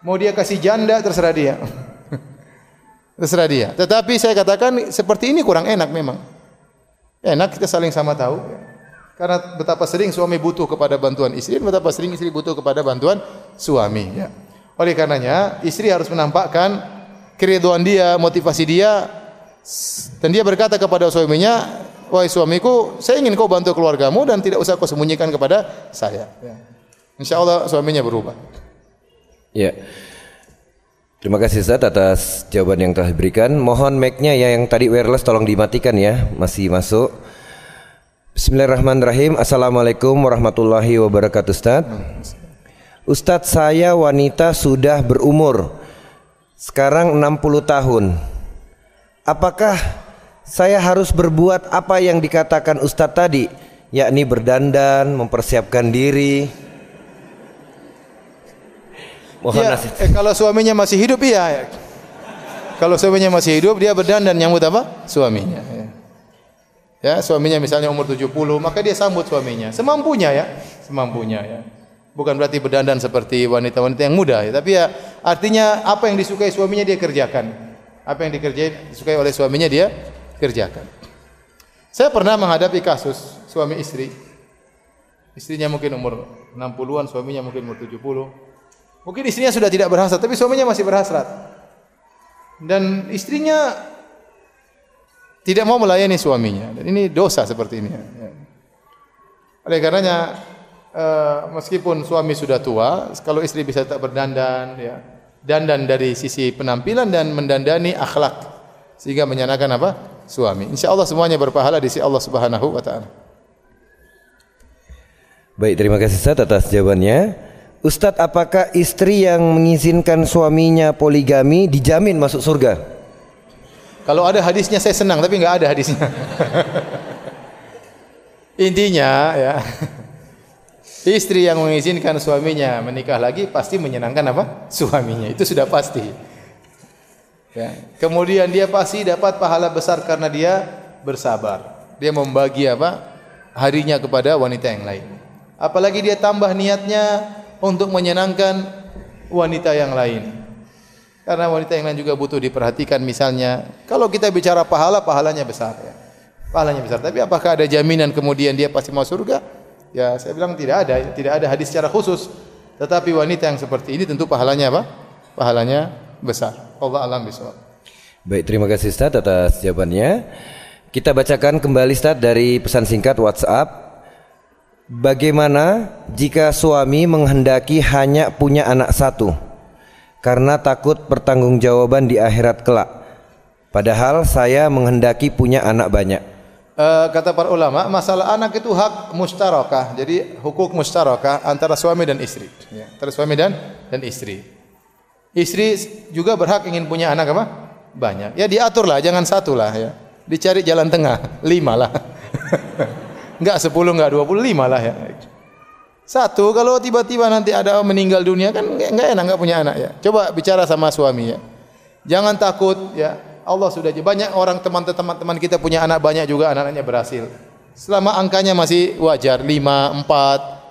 mau dia kasih janda terserah dia. [LAUGHS] terserah dia. Tetapi saya katakan seperti ini kurang enak memang. Enak kita saling sama tahu. Karena betapa sering suami butuh kepada bantuan istri, betapa sering istri butuh kepada bantuan suami. Ya. Oleh karenanya, istri harus menampakkan keriduan dia, motivasi dia, dan dia berkata kepada suaminya, wahai suamiku, saya ingin kau bantu keluargamu dan tidak usah kau sembunyikan kepada saya. Ya. Insya Allah suaminya berubah. Ya. Terima kasih Ustaz atas jawaban yang telah diberikan. Mohon mic-nya ya yang tadi wireless tolong dimatikan ya, masih masuk. Bismillahirrahmanirrahim. Assalamualaikum warahmatullahi wabarakatuh Ustaz. Ustadz saya wanita sudah berumur sekarang 60 tahun. Apakah saya harus berbuat apa yang dikatakan Ustadz tadi, yakni berdandan, mempersiapkan diri. Mohon ya, eh, kalau suaminya masih hidup iya. Kalau suaminya masih hidup dia berdandan nyambut apa? Suaminya. Ya. ya, suaminya misalnya umur 70, maka dia sambut suaminya semampunya ya, semampunya ya. Bukan berarti berdandan seperti wanita-wanita yang muda, ya. tapi ya artinya apa yang disukai suaminya dia kerjakan. Apa yang dikerjain disukai oleh suaminya dia kerjakan. Saya pernah menghadapi kasus suami istri. Istrinya mungkin umur 60-an, suaminya mungkin umur 70. Mungkin istrinya sudah tidak berhasrat, tapi suaminya masih berhasrat. Dan istrinya tidak mau melayani suaminya. Dan ini dosa seperti ini. Oleh karenanya uh, meskipun suami sudah tua, kalau istri bisa tak berdandan, ya, dandan dari sisi penampilan dan mendandani akhlak sehingga menyenangkan apa? Suami. Insya Allah semuanya berpahala di sisi Allah Subhanahu wa taala. Baik, terima kasih Ustaz atas jawabannya. Ustadz, apakah istri yang mengizinkan suaminya poligami dijamin masuk surga? Kalau ada hadisnya saya senang, tapi nggak ada hadisnya. [LAUGHS] Intinya ya, [LAUGHS] istri yang mengizinkan suaminya menikah lagi pasti menyenangkan apa? Suaminya itu sudah pasti. Ya. Kemudian dia pasti dapat pahala besar karena dia bersabar. Dia membagi apa? harinya kepada wanita yang lain. Apalagi dia tambah niatnya untuk menyenangkan wanita yang lain. Karena wanita yang lain juga butuh diperhatikan misalnya. Kalau kita bicara pahala, pahalanya besar ya. Pahalanya besar. Tapi apakah ada jaminan kemudian dia pasti masuk surga? Ya, saya bilang tidak ada, tidak ada hadis secara khusus. Tetapi wanita yang seperti ini tentu pahalanya apa? Pahalanya besar. Allah alam bisawab. Baik, terima kasih Ustaz atas jawabannya. Kita bacakan kembali Ustaz dari pesan singkat WhatsApp. Bagaimana jika suami menghendaki hanya punya anak satu karena takut pertanggungjawaban di akhirat kelak? Padahal saya menghendaki punya anak banyak. Uh, kata para ulama, masalah anak itu hak mustarakah. Jadi hukuk mustarakah antara suami dan istri. Ya, antara suami dan dan istri. Istri juga berhak ingin punya anak apa? Banyak. Ya diatur lah, jangan satu lah ya. Dicari jalan tengah, [LAUGHS] lima lah. [LAUGHS] enggak sepuluh, enggak dua puluh, lima lah ya. Satu, kalau tiba-tiba nanti ada meninggal dunia kan enggak enak enggak punya anak ya. Coba bicara sama suami ya. Jangan takut ya. Allah sudah banyak orang teman-teman kita punya anak banyak juga anak-anaknya berhasil. Selama angkanya masih wajar, lima, empat,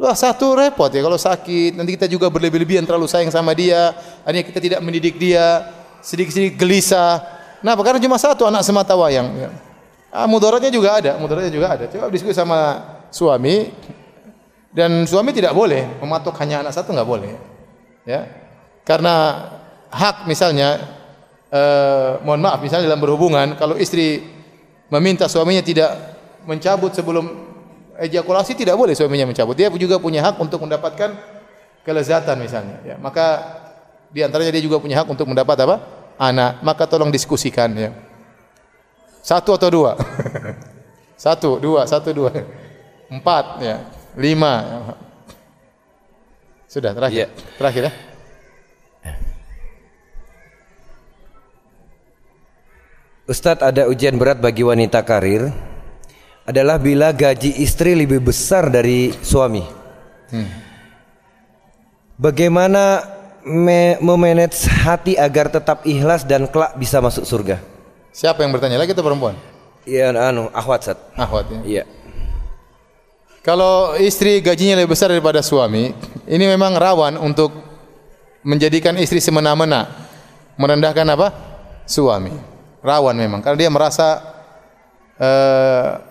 Lah satu repot ya kalau sakit, nanti kita juga berlebih-lebihan terlalu sayang sama dia, akhirnya kita tidak mendidik dia, sedikit-sedikit gelisah. Nah, karena cuma satu anak semata wayang. Ya. Ah, mudaratnya juga ada, mudaratnya juga ada. Coba diskusi sama suami dan suami tidak boleh mematok hanya anak satu nggak boleh. Ya. Karena hak misalnya eh, mohon maaf misalnya dalam berhubungan kalau istri meminta suaminya tidak mencabut sebelum ejakulasi tidak boleh suaminya mencabut. Dia juga punya hak untuk mendapatkan kelezatan misalnya. Ya, maka di antaranya dia juga punya hak untuk mendapat apa? Anak. Maka tolong diskusikan ya. Satu atau dua? [LAUGHS] satu, dua, satu, dua. Empat, ya. Lima. Sudah terakhir. Ya. Terakhir ya. Ustadz ada ujian berat bagi wanita karir adalah bila gaji istri lebih besar dari suami. Hmm. Bagaimana me memanage hati agar tetap ikhlas dan kelak bisa masuk surga? Siapa yang bertanya lagi itu perempuan? Iya, anu, akhwat Sat. Akhwat ya. Iya. Kalau istri gajinya lebih besar daripada suami, ini memang rawan untuk menjadikan istri semena-mena, merendahkan apa? Suami. Rawan memang karena dia merasa uh,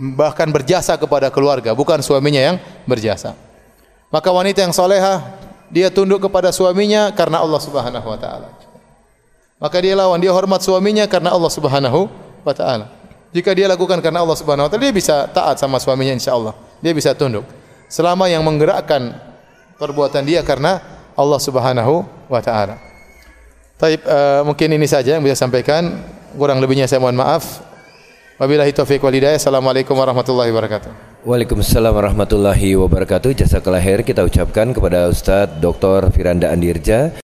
bahkan berjasa kepada keluarga, bukan suaminya yang berjasa. Maka wanita yang soleha dia tunduk kepada suaminya karena Allah Subhanahu wa taala. Maka dia lawan, dia hormat suaminya karena Allah Subhanahu wa taala. Jika dia lakukan karena Allah Subhanahu wa taala, dia bisa taat sama suaminya insyaallah. Dia bisa tunduk. Selama yang menggerakkan perbuatan dia karena Allah Subhanahu wa taala. Uh, mungkin ini saja yang bisa sampaikan. Kurang lebihnya saya mohon maaf. Wabillahi taufiq wal hidayah. Assalamualaikum warahmatullahi wabarakatuh. Waalaikumsalam warahmatullahi wabarakatuh. Jasa kelahiran kita ucapkan kepada Ustadz Dr. Firanda Andirja.